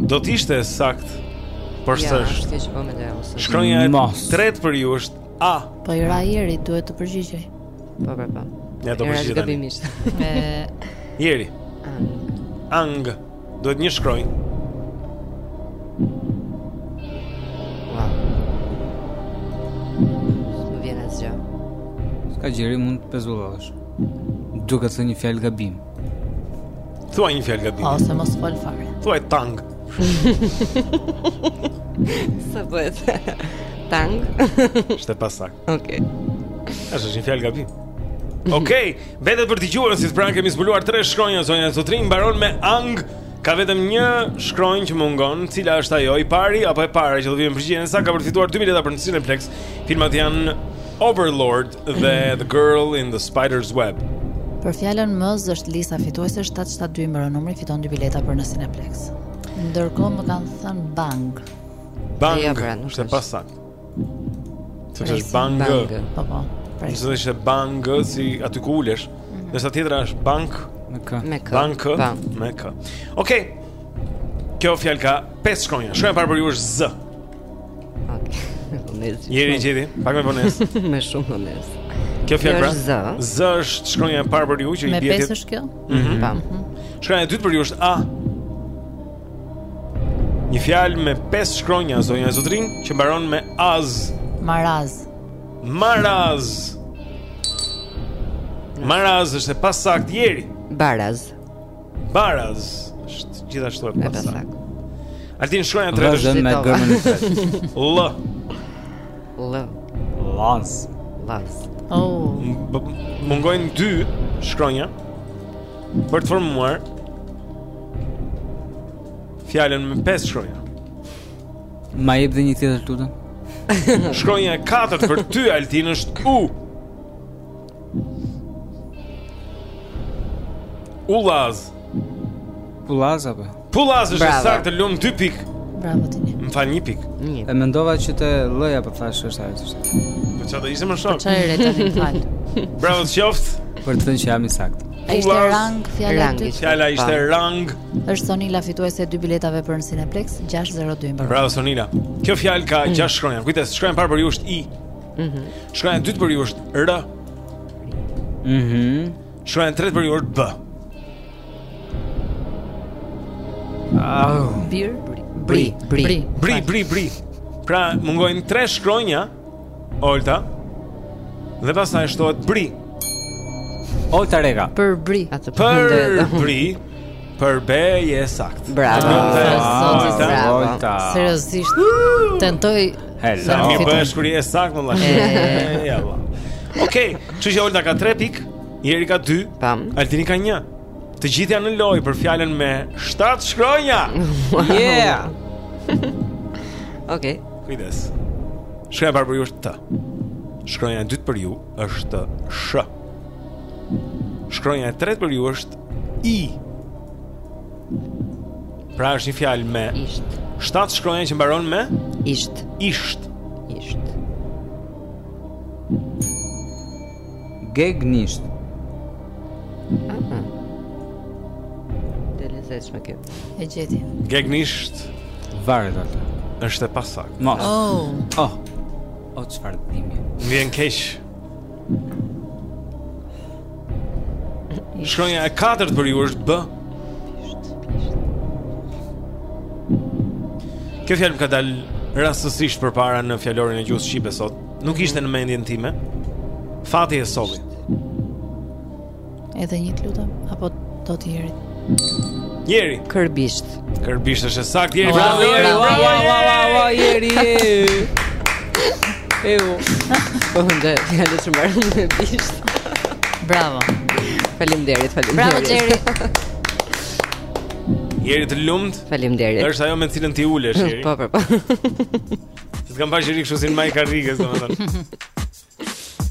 Do të ishte saktë por s'është. Shkronja e tretë për ju është A. Po i ra Jeri duhet të përgjigjej. Po po po. Ja do përgjigjej. Është gabimisht. Me Jeri. Ang. Duhet një shkronjë. Kaq. Jeri mund të pezullohesh duke thënë një fjalë gabim Thuaj një fjalë gabim. Ose mos fol fare. Thuaj tang. Sa bëhet? Tang. Është e pasaktë. Okej. Okay. Është një fjalë gabim. Okej, okay, vetëm për dëgjuesit pra ne kemi zbuluar tre shkronja zonja e zotërinj mbaron me ang. Ka vetëm një shkronjë që mungon, cila është ajo i pari apo e para që do gjejë përgjigjen e saktë ka për të fituar dy bileta për në Cineplex. Filmat janë Overlord, dhe The Girl in the Spider's Web. Për fjalën mëz është lista fituese 772 mbaron numri fiton dy bileta për në Cineplex. Ndërkohë më kanë thënë Bang. Bang. Ja, pra, nuk është e pasaktë. Sepse është Bang. Po po. Pra, Nëse është Bang si aty ku ulesh, mhm. ndërsa tjetra është Bank me k. Me k. Bank me k. Okej. Kjo fjalë ka pesë shkronja. Shkronja e parë për ju është Z. Jeri gjeti, pak me vonesë. Me shumë vonesë. Kjo fjalë pra. Z. Z është shkronja e parë për ju që i bie. Me pesë është kjo? Mhm. Po. Mhm. Mhm. Shkronja e dytë për ju është A. Një fjalë me pesë shkronja zonja e zotërinj që mbaron me az. Maraz. Maraz. Maraz është e pasaktë Jeri. Baraz. Baraz është gjithashtu e pasaktë. Altin shkronja e tretë zhëm me gërmën e tretë. L. L. Laz. Laz. Oh. Mungojnë dy shkronja për të formuar fjalën me pesë shkronja. Ma jep dhe një tjetër të lutem. Shkronja e katërt për ty Altin është U. Pullaz. Pullaz apo? Pullaz është saktë lum 2 pik. Bravo ti. Më fal 1 pik. E mendova që të lloja po thashë është ajo është. Po çfarë ishte më shok? Po çfarë re tani fal. Bravo qoft. Për të thënë që jam i saktë. Ai ishte rang fjala e dytë. Fjala ishte rang. Është Sonila fituese e dy biletave për në Cineplex 602. Bravo Sonila. Kjo fjalë ka 6 mm. shkronja. Kujdes, shkronja e parë për ju është i. Mhm. Shkronja e dytë për ju është R. Mhm. Shkronja e tretë për ju është B. Au. Bir, bri, bri, bri, bri, bri, bri. Pra, mungojnë tre shkronja, Olta, dhe pastaj shtohet bri. Olta rega. Për bri. Për bri. Përbri je sakt. Bravo. Bravo. Bravo. Seriozisht. Tentoj. Hello. Më bësh kur je sakt më lash. Ja valla. Okej, kështu që Olta ka 3 pik, Jeri ka 2, pam. Altini ka 1. Të gjithë janë në lojë për fjalën me 7 shkronja. Yeah. Okej. Kujdes. Shkronja për ju është T. Shkronja e dytë për ju është Sh. Shkronja e tretë për ju është I Pra është një fjalë me isht. Shtat shkronja që mbaron me isht. Isht. Isht. Gegnisht. Dele zesh me këtë. E gjeti. Gegnisht. Varet atë. Është e pasaktë. Mos. Oh. Oh. O çfarë dimi. Më vjen keq. Shkronja e katërt për ju është B. Kjo fjalë më ka dalë rastësisht përpara në fjalorin e gjuhës shqipe sot. Nuk ishte në mendjen time. Fati e solli. Edhe një të lutem apo do të Jerit. Jeri. Kërbisht. Kërbisht është saktë. Jeri, bravo, Jeri, bravo, bravo, Jeri. Eu. Po ndë, fjalë shumë bërë në bisht. Bravo. Faleminderit, faleminderit. Bravo Jeri. Jeri të lumtë. Faleminderit. Është ajo me cilën ti ulesh, Jeri. Po, po, po. S'kam pashë rikë shusin majë karriges, domethënë.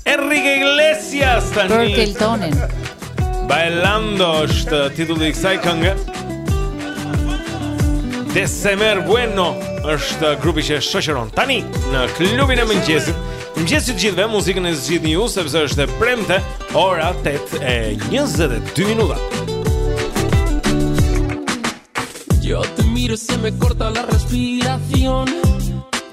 Enrique Iglesias tani. Për Keltonin. Bailando është titulli i kësaj kënge. Descemer Bueno është grupi që shoqëron tani në klubin e mëngjesit. Mëngjes të gjithëve, muzikën e zgjidhni ju sepse është e premte, ora 8:22 minuta. Yo te miro se me corta la respiración.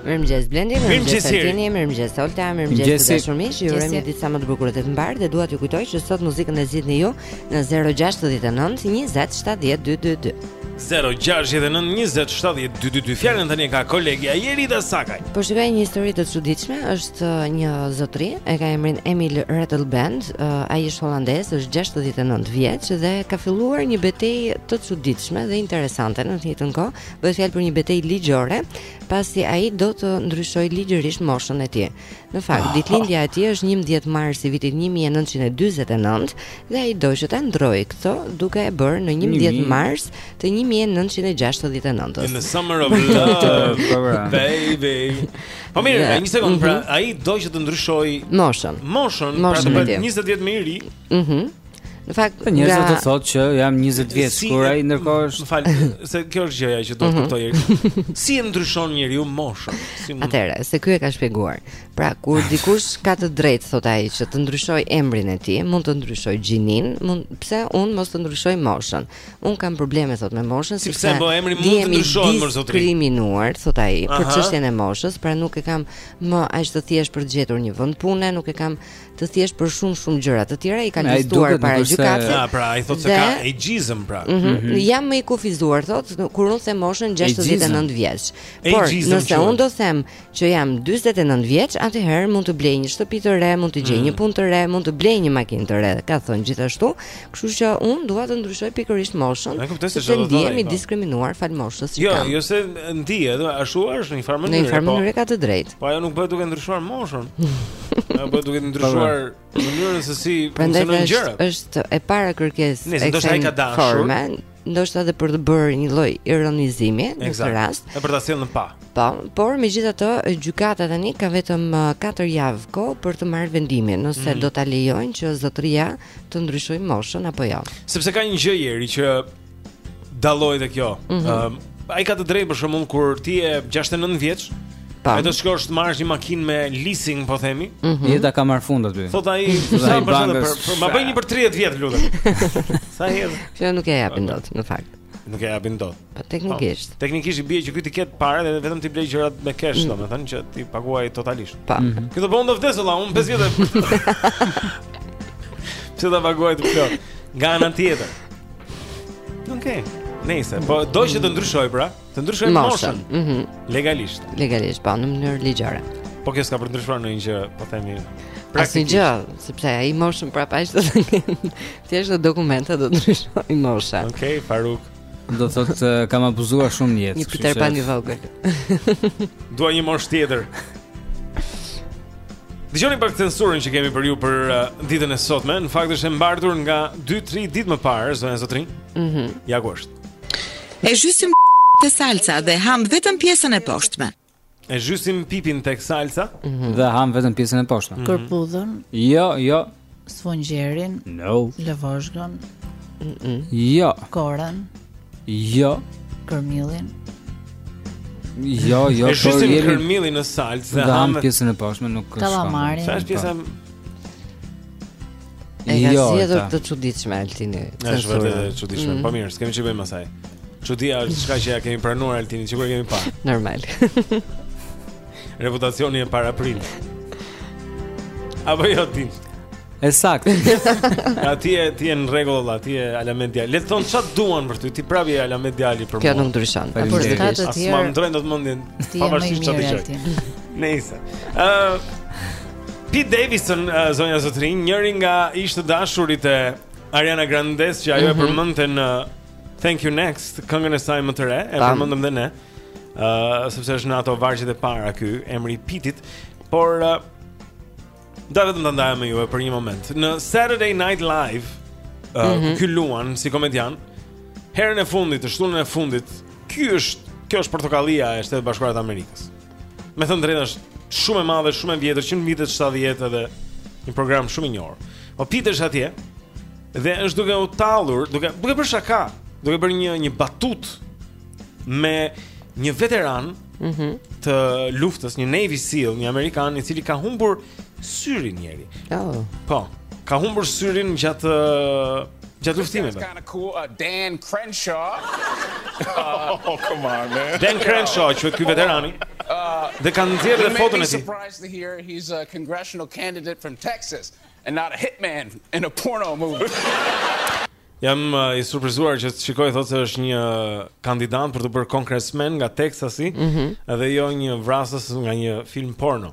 Mirëmëngjes Blendi, mirëmëngjes Altini, mirëmëngjes Solta, mirëmëngjes të dashur miq. Ju uroj një ditë sa më të bukur dhe të mbarë dhe dua t'ju kujtoj që sot muzikën e zgjidhni ju në 069 20 70 222. 069 20 70 222. Fjalën tani e ka kolegja Jerida Sakaj. Po shikoj një histori të çuditshme, është uh, një zotri, e ka emrin Emil Rettelband, uh, ai është hollandez, është 69 vjeç dhe ka filluar një betejë të çuditshme dhe interesante në të njëjtën kohë, Bëhet fjalë për një betejë ligjore, pasi ai do të ndryshojë ligjërisht moshën e tij. Në fakt, ditëlindja e tij është 11 mars i vitit 1949 dhe ai do që ta ndrojë këtë duke e bërë në 11 mars të 1969. In the summer of love, baby. Po mirë, yeah. një sekondë, pra mhm. ai do që të ndryshojë moshën. Moshën, pra të bëhet 20 vjet më i ri. Mhm. Në fakt, po njerëzit nga... do thotë që jam 20 vjeç si, kur ai ndërkohë është. Më fal, se kjo është gjëja që do të mhm. kuptoj. si e ndryshon njeriu moshën? Si mund... Atëherë, se ky e ka shpjeguar. Pra, kur dikush ka të drejtë thotë ai që të ndryshojë emrin e tij, mund të ndryshojë gjininë, mund pse unë mos të ndryshoj moshën. Unë kam probleme thotë me moshën si sepse po emri mund të ndryshojë më zotri. Diskriminuar thotë ai për çështjen e moshës, pra nuk e kam më aq të thjeshtë për të gjetur një vend pune, nuk e kam të thjeshtë për shumë shumë gjëra të tjera i ka listuar para gjykatës. Ah, pra, ai thotë se ka ageism pra. Mm -hmm, mm -hmm. Jam më i kufizuar thotë kur unë them moshën 69 vjeç. Por nëse unë do them që jam 49 vjeç, atëherë mund të blej një shtëpi të re, mund të gjej mm. një punë të re, mund të blej një makinë të re, ka thënë gjithashtu, Kështu që unë dua të ndryshoj pikërisht moshën. E kuptoj se çfarë do të thotë. Ndihem po. diskriminuar falë moshës. Jo, jo se ndi, edhe ashtu është në një farë mënyrë. Në një farë po. mënyrë ka të drejtë. Po ajo nuk bëhet duke ndryshuar moshën. Ajo bëhet duke ndryshuar po, mënyrën se si funksionojnë gjërat. Prandaj është e para kërkesë. Nëse do të ai ka dashur. Ndoshta edhe për të bërë një lloj ironizimi në këtë rast. E për ta sjellë në pah. Po, por megjithatë gjykata tani ka vetëm 4 uh, javë kohë për të marrë vendimin, nëse mm. do ta lejojnë që zotëria të ndryshojë moshën apo jo. Sepse ka një gjë Jeri që dalloj dhe kjo. Ëm mm -hmm. um, ai ka të drejtë për shembull kur ti je 69 vjeç. Po. Edhe do shkosh të marrësh një makinë me leasing, po themi. Mm -hmm. Jeta ka marrë fund aty. Thotë ai, sa për bankës, ma bëj një për 30 vjet lutem. sa herë? Që nuk e japin dot, në fakt. Nuk e japin dot. Po teknikisht. Po, teknikisht i bie që ky t'i ketë paret dhe vetëm t'i blejë gjërat me cash, mm. domethënë që t'i paguajë totalisht. Po. Mm -hmm. Thotë bën do vdes valla, unë 5 vjet. Pse ta paguaj të plotë? Nga ana tjetër. Okej. Okay. Nëse po do që të ndryshojë pra, të ndryshojë moshën. Mhm. Mm Legalisht. Legalisht, po në mënyrë ligjore. Po kjo s'ka për të ndryshuar ndonjë gjë, po themi. Asnjë gjë, sepse ai moshën prapaj është. Thjesht do dokumenta do të ndryshoj moshën. Okej, okay, Faruk. Do të thotë eh, kam abuzuar shumë jetë. Një Peter Pan i vogël. Dua një moshë tjetër. Dëgjoni pak censurën që kemi për ju për uh, ditën e sotme. Në fakt është e mbartur nga 2-3 ditë më parë, zonja zotërinj. Mhm. Mm ja ku është. E zhysim te salca dhe ham vetëm pjesën e poshtme. E zhysim pipin tek salca mm -hmm. dhe ham vetëm pjesën e poshtme. Mm -hmm. Kërpudhën. Jo, jo. Sfungjerin. No. Lëvozhgën. Mm -mm. Jo. Korën. Jo. Kërmillin. Jo, jo, e po zhysim kërmillin në salcë dhe ham pjesën e poshtme, nuk ka. Kalamarin. Sa është pjesa? Po. E ka jo, zgjedhur të çuditshme Altini. Është vërtet e çuditshme. Mm. Po mirë, s'kemi çfarë bëjmë asaj. Çudia është diçka që ia kemi pranuar Altinin, sikur kemi pa. Normal. Reputacioni e paraprin. Apo jo ti. E saktë. A ti je ti je në rregull valla, ti je ala media. Le të thon ça të duan për ty, ti prapë ala media je për mua. Kjo nuk ndryshon. Apo të ka të tjerë. As ma ndërrojnë dot mendjen. Pavarësisht ça dëgjoj. Nëse. Ëh. Pete Davidson, uh, zonja zotërinj, njëri nga ish të dashurit e Ariana Grandes që ajo mm -hmm. e mhm. përmënte në Thank U Next, këngën e saj më të re, e përmendëm dhe ne, uh, sepse është në ato vargjet e para ky, emri i Pitit, por uh, doja vetëm ta ndaja me juve për një moment. Në Saturday Night Live, uh, mm -hmm. ky luan si komedian, herën e fundit, të shtunën e fundit, ky është, kjo është Portokallia e Shteteve të Bashkuara të Amerikës. Me thënë drejtën është shumë e madhe, shumë e vjetër, që në vitet 70 edhe një program shumë i njohur. Po Pete është atje dhe është duke u tallur, duke duke bërë shaka, duke bërë një një batut me një veteran mm -hmm. të luftës, një Navy Seal, një amerikan i cili ka humbur syrin njëri. Oh. Po, ka humbur syrin gjatë Gjatë luftimeve. Dan Crenshaw. Oh, come on, man. Dan Crenshaw, quhet ky veterani. Uh, dhe kanë nxjerrë foton e tij. Surprised to hear he's a congressional candidate from Texas and not a hitman in a porno movie. Jam uh, i surprizuar që të shikoj thotë se është një kandidat për t'u bërë kongresmen nga Teksasi, mm -hmm. edhe jo një vrasës nga një film porno.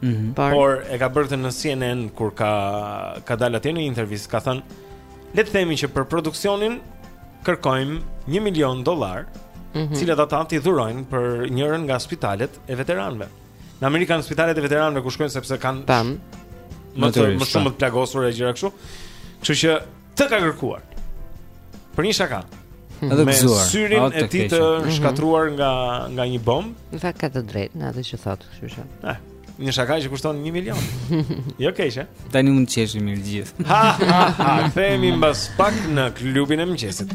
Mm -hmm. Por, Por e ka bërë këtë në CNN kur ka ka dalë atje në intervistë, ka thënë, "Le të themi që për produksionin kërkojmë 1 milion dollar, mm -hmm. të cilat ata t'i dhurojnë për njërin nga spitalet e veteranëve." Në Amerikë kanë spitalet e veteranëve ku shkojnë sepse kanë Tam. Më të më shumë të plagosur e gjëra kështu. Kështu që Të ka kërkuar. Për një shaka. Edhe me syrin oh, e tij të mhm. shkatërruar mm -hmm. nga nga një bombë. Në fakt ka të drejtë në atë që thotë, kështu që. Eh, një shaka që kushton 1 milion. jo keq, eh? Tani mund të qesh mirë gjithë. ha ha ha, themi mbas pak në klubin e mëngjesit.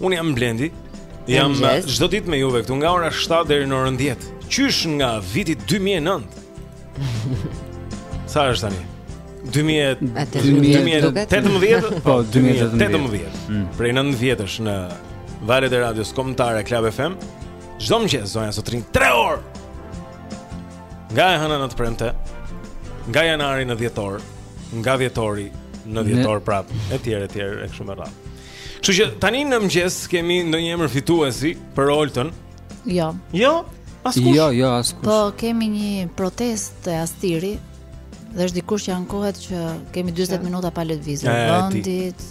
Unë jam Blendi. Jam çdo ditë me juve këtu nga ora 7 deri në orën 10. Qysh nga viti 2009. Sa është tani? 2018 po 2018 mm. prej 9 vjetësh në valët e radios kombëtare Club FM çdo mëngjes zonja zotërinj 3 orë nga e hëna në të premte nga janari në dhjetor nga dhjetori në dhjetor prap etj etj e kështu me radhë Kështu që tani në mëngjes kemi ndonjë emër fituesi për Oltën? Jo. Jo, askush. Jo, jo, askush. Po kemi një protestë te Astiri dhe është dikush që ankohet që kemi 40 minuta pa lëvizur vendit.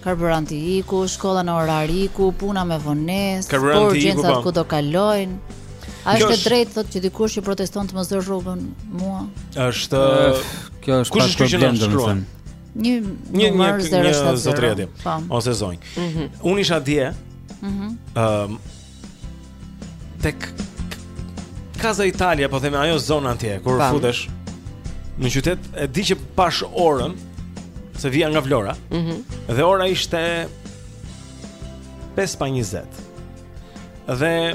Karburanti iku, shkolla me orar iku, puna me vonesë, por urgjencat po. ku do kalojnë. A është e drejtë thotë që dikush që proteston të më zërë rrugën mua? Është kjo është kush është që na shkruan? Një një një një zotëri atje. Po. Ose zonjë. Mm -hmm. Unë isha dje. Mhm. Mm Ëm um, tek Casa Italia, po themi ajo zona atje kur Pam. futesh në qytet, e di që pashë orën se vija nga Vlora. Mhm. Mm dhe ora ishte 5 pa 20. Dhe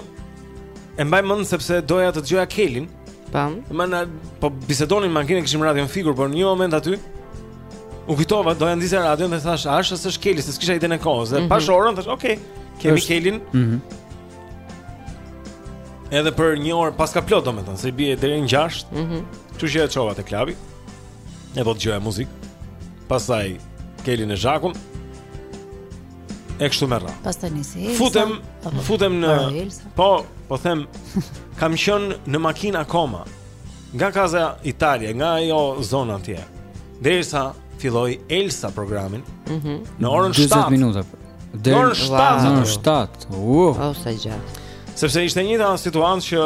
e mbaj mend sepse doja të dëgjoja Kelin. Mhm. Pam. Domethënë po bisedonim në makinë kishim radion fikur, por në një moment aty u kujtova do ndiz radion dhe thash, "A është se është Keli, se s'kisha idenë e kohës." Dhe mm -hmm. pashë orën thash, "Ok, kemi është... Kelin." Mhm. Mm Edhe për një orë paska plot domethënë, se i bie deri në 6. Mhm. Mm Kështu që e çova te Club-i. E po dëgjoja muzikë. Pastaj Kelin e Zhakun. e kështu me radhë. Pastaj nisi. Futem, po, po. futem në po, po them kam qenë në makinë akoma. Nga Casa Italia, nga ajo zona atje. Derisa filloi Elsa programin. Mhm. Mm në orën 7. 40 minuta. Në orën 7. Në orën 7. Uf. Po sa gjatë. Sepse ishte e njëjta situatë që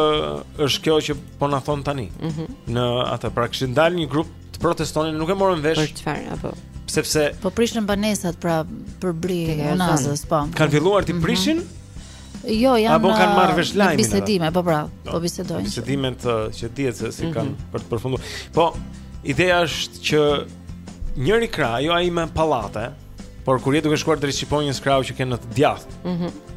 është kjo që po na thon tani. Mhm. Mm në atë pra kishin dalë një grup Të protestonin, nuk e morën vesh. Për çfarë apo? Sepse po prishen banesat pra përbri unazës, po. Kanë filluar t'i mhm. prishin? Mm -hmm. Jo, janë Apo kanë marrë vesh lajmin. Bisedime, po pra, po, po bisedojnë. Bisedimet uh, që dihet se si kanë mm -hmm. për të përfunduar. Po, ideja është që njëri krah, jo ai me pallate, por kur je duke shkuar drejt Shqiponjës krahu që ke në të djathtë. Mhm. Mm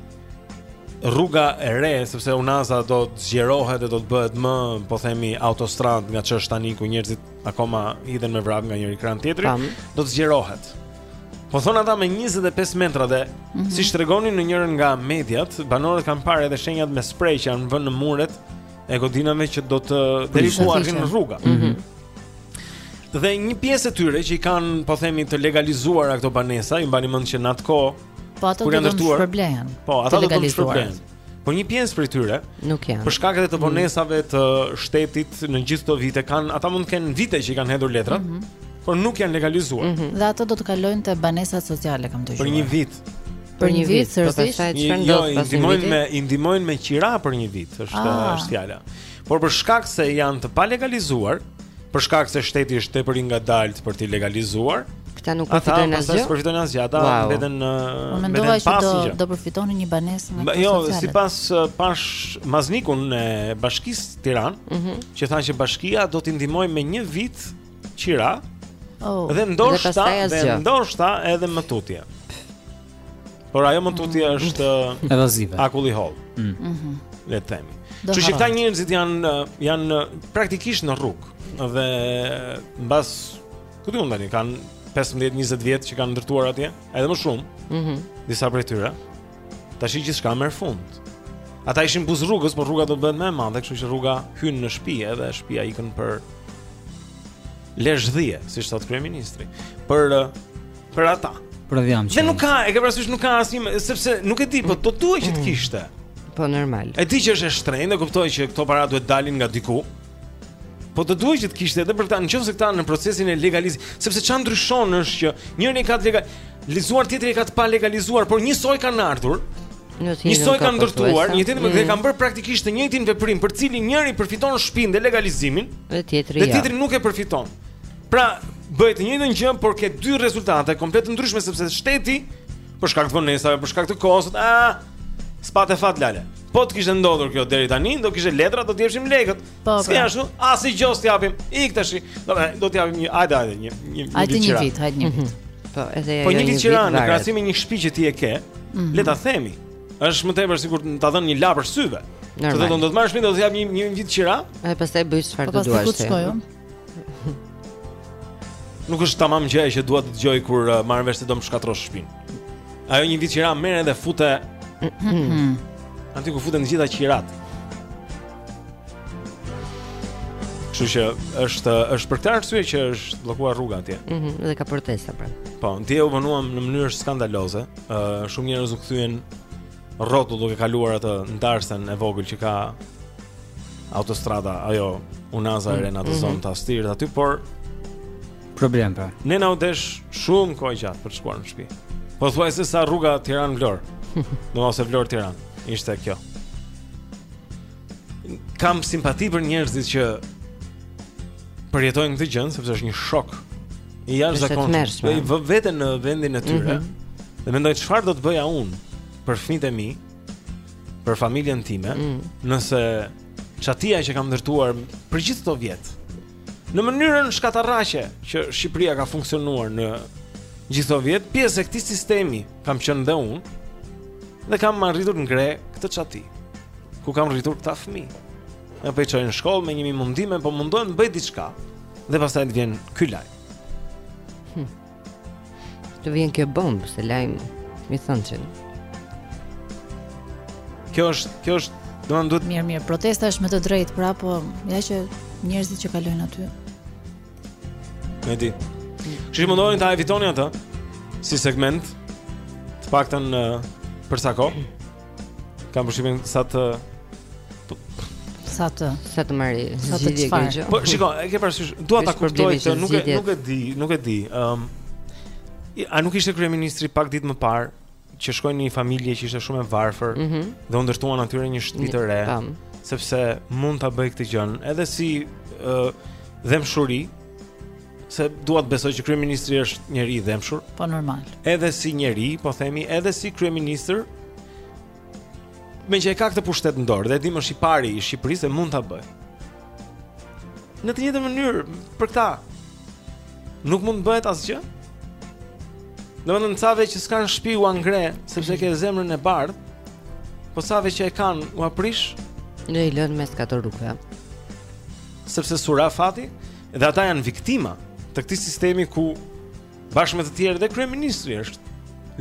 rruga e re sepse Unaza do të zgjerohet dhe do të bëhet më, po themi, autostrad nga ç'është tani ku njerëzit akoma hidhen me vrap nga njëri krah te tjetri, do të zgjerohet. Po thon ata me 25 metra dhe mm -hmm. siç tregonin në njërën nga mediat, banorët kanë parë edhe shenjat me sprej që janë vënë në muret e godinave që do të deri ku arrin rruga. Mm -hmm. Dhe një pjesë e tyre që i kanë, po themi, të legalizuara këto banesa, i mbani mend që në atë kohë Po ato do të shpërblehen. Po, ato do të shpërblehen. Por një pjesë prej tyre nuk janë. Për shkak të mm. vonesave të shtetit në gjithë këto vite kanë, ata mund të kenë vite që i kanë hedhur letrat, mm -hmm. por nuk janë legalizuar. Mm -hmm. Dhe ato do të kalojnë te banesat sociale, kam dëgjuar. Për një vit. Për një vit, sërish, çfarë ndodh? Jo, i ndihmojnë me i ndihmojnë me qira për një vit, është ah. është fjala. Por për shkak se janë të palegalizuar, për shkak se shteti është tepër i ngadaltë për t'i legalizuar, këta nuk përfitojnë asgjë. Ata përfitojnë asgjë, ata mbeten në po mendova se do do përfitonin një banesë nga këto. Jo, sipas uh, pash Maznikun e Bashkisë Tiranë, mm -hmm. që tha që bashkia do t'i ndihmojë me një vit qira. Oh, dhe ndoshta, dhe ndoshta edhe më tutje. Por ajo më tutje mm. është mm. evazive. Akulli hall. Ëh. Mm. Mhm. Le të themi. Kështu që këta njerëzit janë janë praktikisht në rrugë dhe mbas ku di unë tani kanë 15-20 vjet që kanë ndërtuar atje, edhe më shumë. Ëh. Mm -hmm. Disa prej tyre. Tashi gjithçka merr fund. Ata ishin buzë rrugës, por rruga do të bëhet më e madhe, kështu që rruga hyn në shtëpi edhe shtëpia ikën për lesh dhie, siç thotë kryeministri. Për për ata. Për dhjam. Dhe nuk ka, e ke parasysh nuk ka asnjë, sepse nuk e di, po do duhej që të mm. kishte. Po normal. E di që është e shtrenjtë, e kuptoj që këto para duhet dalin nga diku. Po do duhej që të kishte edhe për këta në qoftë se këta në procesin e legalizimit Sepse çfarë ndryshon është që njëri e ka të legalizuar, tjetri e ka të palegalizuar Por njësoj kanë ardhur Njësoj kanë ndërtuar, një tjetër mm. kanë bërë praktikisht të njëjtin veprim, për të cilin njëri përfiton shpinë dhe legalizimin, dhe tjetri, dhe jo. tjetri nuk e përfiton. Pra, bëre të njëjtën gjë, por ke dy rezultate komplet të ndryshme sepse shteti për shkak të vonesave, për shkak të kohës, ah s'pate fat lale. Po të kishte ndodhur kjo deri tani, do kishe letra, do të jepshim lekët. Po, s'ka pra. ashtu, asnjë gjë s'të japim. Ik tash. Do të do të japim një, hajde, hajde, një një qira hajde një vit, hajde një vit. Mhm. Po, edhe po një vit në krahasim me një shtëpi që ti e ke, mhm. le ta themi. Është më tepër sikur të ta dhënë një llapë syve. Normal. Do të do të marrësh mi do të jap një një vit qira. E pastaj bëj çfarë po, do duash. Po pastaj ku shkojmë? Nuk është tamam gjë që dua të dëgjoj kur uh, marr vesh se do më shkatrosh shtëpinë. Ajo një vit qira merre dhe fute. Aty ku futen të gjitha qirat. Kështu që është është për këtë arsye që është bllokuar rruga atje. Ëh, mm -hmm, dhe ka protesta pra. Po, dje u vonuam në mënyrë skandaloze. Ëh, uh, shumë njerëz u kthyen rrotull duke kaluar atë ndarësen e vogël që ka autostrada ajo Unaza e Re, në atë mhm. zonë të Astirit aty, por problem pra. Ne na u desh shumë kohë e gjatë për të shkuar në shtëpi. Pothuajse sa rruga Tiranë-Vlorë. Domethënë Vlorë-Tiranë. Ishte kjo. kam simpati për njerëzit që përjetojnë këtë gjënë, sepse është një shok i jashtëzakonshëm. Dhe vë veten në vendin e tyre. Mm -hmm. Dhe mendoj çfarë do të bëja unë për fëmijët e mi, për familjen time, mm. nëse çatia që kam ndërtuar për gjithë këto vjet, Në mënyrën shkatarraqe që Shqipëria ka funksionuar në gjithë këto vjet, pjesë e këtij sistemi kam qenë dhe unë dhe kam arritur e ngre këtë çati. Ku kam rritur këta fëmijë. Me po i çoj në shkollë me një mijë mundime, po mundohem të bëj diçka dhe pastaj të vjen ky lajm. Hm. Të vjen kjo bombë, se lajm, me thënë që... Kjo është, kjo është, domethënë duhet... Mirë, mirë, protesta është me të drejtë, prapë, po ja që njerëzit që kalojnë aty. Me di. Kështu që mundohuni ta evitoni atë, si segment, të paktën për sa kohë. Kam përshtypjen sa të... Sa të... Sa të marrë zgjidhje kjo gjë. Po, shiko, e ke parasysh, dua ta kuptoj, nuk e, nuk e di, nuk e di. Um, a nuk ishte kryeministri pak ditë më parë që shkoi në një familje që ishte shumë e varfër mm -hmm. dhe u ndërtuan atyre një shtëpi të re, tam. sepse mund ta bëjë këtë gjënë, edhe si ë uh, dhembshuri, Se dua të besoj që kryeministri është njeri i dhembshur. Po normal. Edhe si njeri, po themi, edhe si kryeministër. Meqë e ka këtë pushtet në dorë dhe e dimë është i pari i Shqipërisë e mund ta bëjë. Në të njëjtën mënyrë për këtë. Nuk mund të bëhet asgjë. Domethënë cave që s'kanë shpi ua ngre Sepse ke zemrën e bardhë Po cave që e kanë ua prish dhe i lë në mes katër rrugëve Sepse s'u ra fati Dhe ata janë viktima të këtij sistemi ku bashkë me të tjerë dhe kryeministri është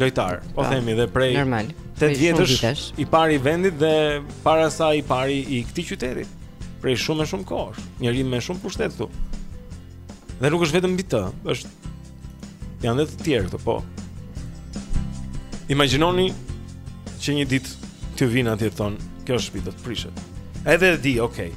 lojtar, po, po themi dhe prej normal. Tetë vjetësh i pari i vendit dhe para saj i pari i këtij qyteti. Prej shumë e shumë kohësh, njeri me shumë pushtet këtu. Dhe nuk është vetëm mbi të, është Janë dhe të tjerë këtu, po. Imagjinoni që një ditë të vijnë e të thonë, kjo shtëpi do të prishet. Edhe e di, okay.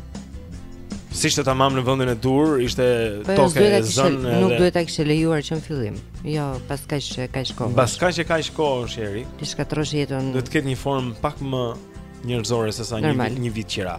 S'ishte tamam në vendin e duhur, ishte po, tokë e zënë. Edhe... Nuk duhet ta kishe lejuar që në fillim. Jo pas kaq e kaq kohë. Pas kaq e kaq kohësh njeriut t'i shkatërrosh jetën. Duhet të ketë një formë pak më njerëzore se sa një, një vit qira.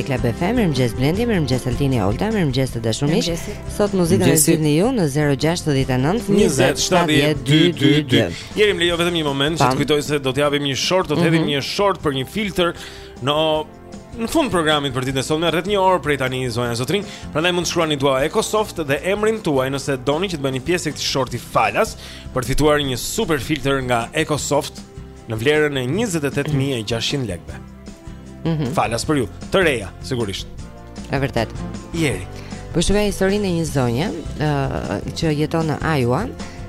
Klub FM, mirëmëngjes Blendi, mirëmëngjes Altin, Olta, mirëmëngjes të dashur miq. Sot muzikën e zgjidhni ju në 069 20 70 222. Jeri më lejo vetëm një moment që të kujtoj se do të japim një short, do të hedhim mhm. një short për një filtër në në fund të programit për ditën e sotme rreth një orë prej tani zonja, zotërinj. Prandaj mund të shkruani dua EcoSoft dhe emrin tuaj nëse doni që të bëni pjesë e këtij shorti falas për të fituar një super filtër nga EcoSoft në vlerën e 28600 lekëve. Mm -hmm. Falas për ju, të reja, sigurisht. Është vërtet. Jeri. Po shihja historinë e një zonje, uh, që jeton në Iowa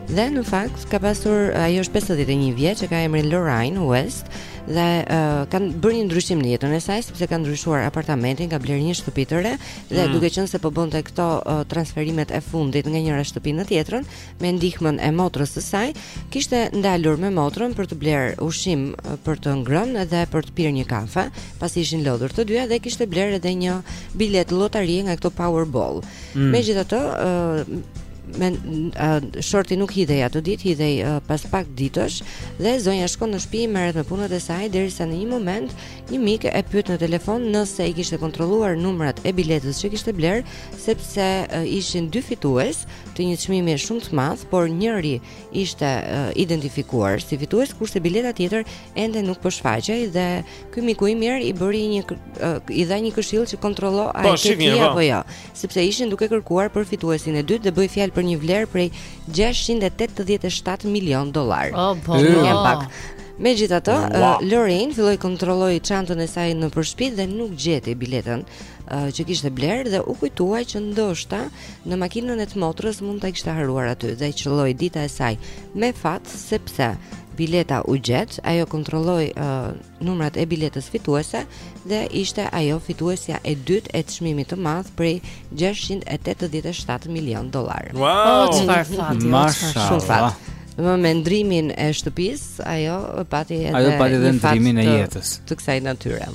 dhe në fakt ka pasur ajo është 51 vjeç, e ka emrin Lorraine West dhe uh, ka bërë një ndryshim në jetën e saj sepse ka ndryshuar apartamentin, ka blerë një shtëpi të re dhe mm. duke qenë se po bënte këto uh, transferimet e fundit nga njëra shtëpi në tjetrën, me ndihmën e motrës së saj, kishte ndalur me motrën për të blerë ushqim për të ngrënë dhe për të pirë një kafe, pasi ishin lodhur të dyja dhe kishte blerë edhe një biletë lotarie nga këto Powerball. Mm. Megjithatë, ë me uh, shorti nuk hidhej atë ditë, hidhej uh, pas pak ditësh dhe zonja shkon në shtëpi merret me punët e saj derisa në një moment një mik e pyet në telefon nëse i kishte kontrolluar numrat e biletës që kishte blerë, sepse uh, ishin dy fitues të një çmimi shumë të madh, por njëri ishte uh, identifikuar si fitues, kurse bileta tjetër ende nuk po shfaqej dhe ky miku i mirë i bëri një uh, i dha një këshillë që kontrollo a po, e ke ti po. apo jo, sepse ishin duke kërkuar për fituesin e dytë dhe bëhej fjalë për një vlerë prej 687 milion dollarë. Oh, po, po. pak. Megjithatë, wow. Lorraine filloi, kontrolloi çantën e saj nëpër shpi dhe nuk gjeti biletën uh, që kishte blerë dhe u kujtua që ndoshta Në makinën e të motrës mund ta kishte harruar aty dhe qëlloi dita e saj me fat sepse bileta u gjet, ajo kontrolloi uh, numrat e biletës fituese dhe ishte ajo fituesja e dytë e çmimit të madh prej 687 milion dollarë. Wow, oh, çfarë fati, oh, çfarë shumë fat. Me me ndërrimin e shtëpisë, ajo pati edhe ajo pati edhe ndërrimin e jetës të kësaj natyre.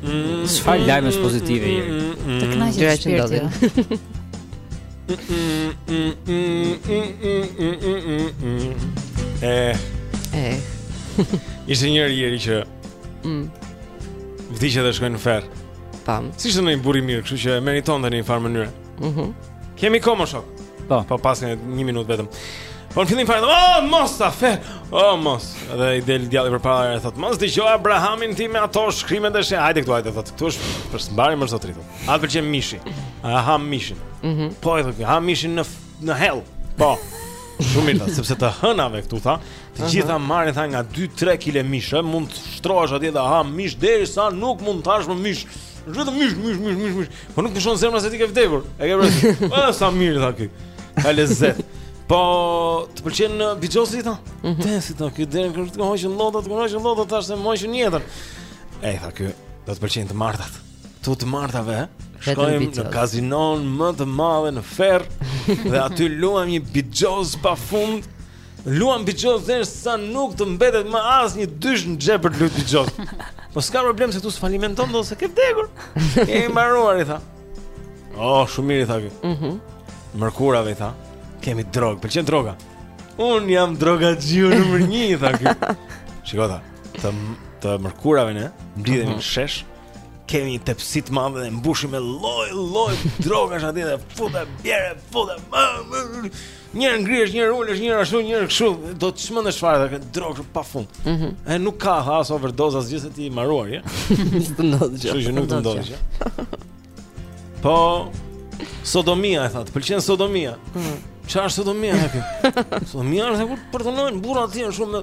Çfarë mm, lajmesh mm, pozitive je? Mm, të kënaqet shpirti. Eh. Eh. Ishte njëri, Jeri, që mm. Vdiq edhe shkoi në ferr. Pam. S'ishte ndonjë burrë i mirë, kështu që meritonte në njëfarë mënyre. Mhm. Mm Kemi komo shok. Po, po pas një, një minutë vetëm. Po në fillim fare, oh, mos ta fe. Oh, mos. Dhe i del djalli përpara e thotë, "Mos dëgjo Abrahamin ti me ato shkrimet e shenjta. Hajde këtu, hajde thotë. Këtu është për së mbari zotëri. A të pëlqen mishi? A ha mishin? Mhm. Mm po i thotë, ha mishin në në hell. Po. Shumë mirë, sepse të hënave këtu tha, të gjitha uh -huh. marrin tha nga 2-3 kg mish, mund të shtrohesh atje dhe ha mish derisa nuk mund të hash më mish. Është vetëm mish, mish, mish, mish, mish. Po nuk pushon zemra se ti ke vdekur. E ke bërë. Ah, sa mirë tha ky. Ka lezet. Po të pëlqen uh, bixhozi tha? Mm -hmm. Po si tha ky deri kur të hoqën lotët, të hoqën lotët tash se mojën jetën. Ej, tha ky, do të pëlqen të martat. Këtu të martave, eh? Shkojmë në kazinon më të madhe në Ferr dhe aty luajmë një bixhoz pa fund. Luan bixhoz deri sa nuk të mbetet më asnjë dysh në xhep për të luajtur bixhoz. Po s'ka problem se ti s'falimenton dot se ke vdekur. E mbaruar i tha. Oh, shumë mirë i tha ky. Mhm. Mm Mërkurave i tha. Kemi drogë, pëlqen droga. Unë jam drogaxhiu numër 1 i tha ky. Shiko tha, të të mërkurave ne mblidhemi në mhm. shesh. Kemi një tepsi të madhe dhe mbushim me lloj lloj drogash aty dhe futja bjeri, futja. Një herë ngrihesh, një herë ulesh, një herë ashtu, një herë kështu, do të çmendesh fare dhe këtë drogë pa fund. Ëh. Mm -hmm. E nuk ka as overdozë asgjë se ti i mbaruar, ja. Të ndodh gjë. Kështu që nuk të ndodh gjë. Po sodomia i tha, të pëlqen sodomia. Ëh. Mm. Çfarë sodomia e ke? Sodomia është kur përdhunohen burrat janë shumë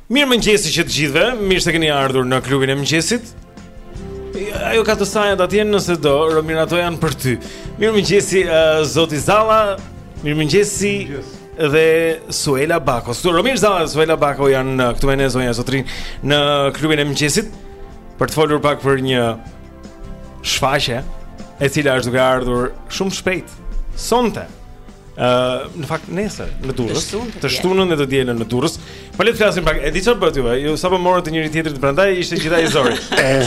Mirë mëngjesi të gjithëve, mirë se keni ardhur në klubin e mëngjesit Ajo ka të sajat atje nëse do, Romir ato janë për ty Mirë mëngjesi uh, Zoti Zalla, mirë mëngjesi dhe Suela Bako Romir Zalla dhe Suela Bako janë uh, këtu me ne zonja zotërinj në klubin e mëngjesit Për të folur pak për një shfaqje e cila është duke ardhur shumë shpejt Sonte Ë, në fakt nesër në Durrës, Të shtunë të të shtunën dhe të dielën në Durrës. Po le të flasim pak. E di çfarë bëtë ju? Ju sapo morët të njëri tjetrit, prandaj ishte gjithë ai zori.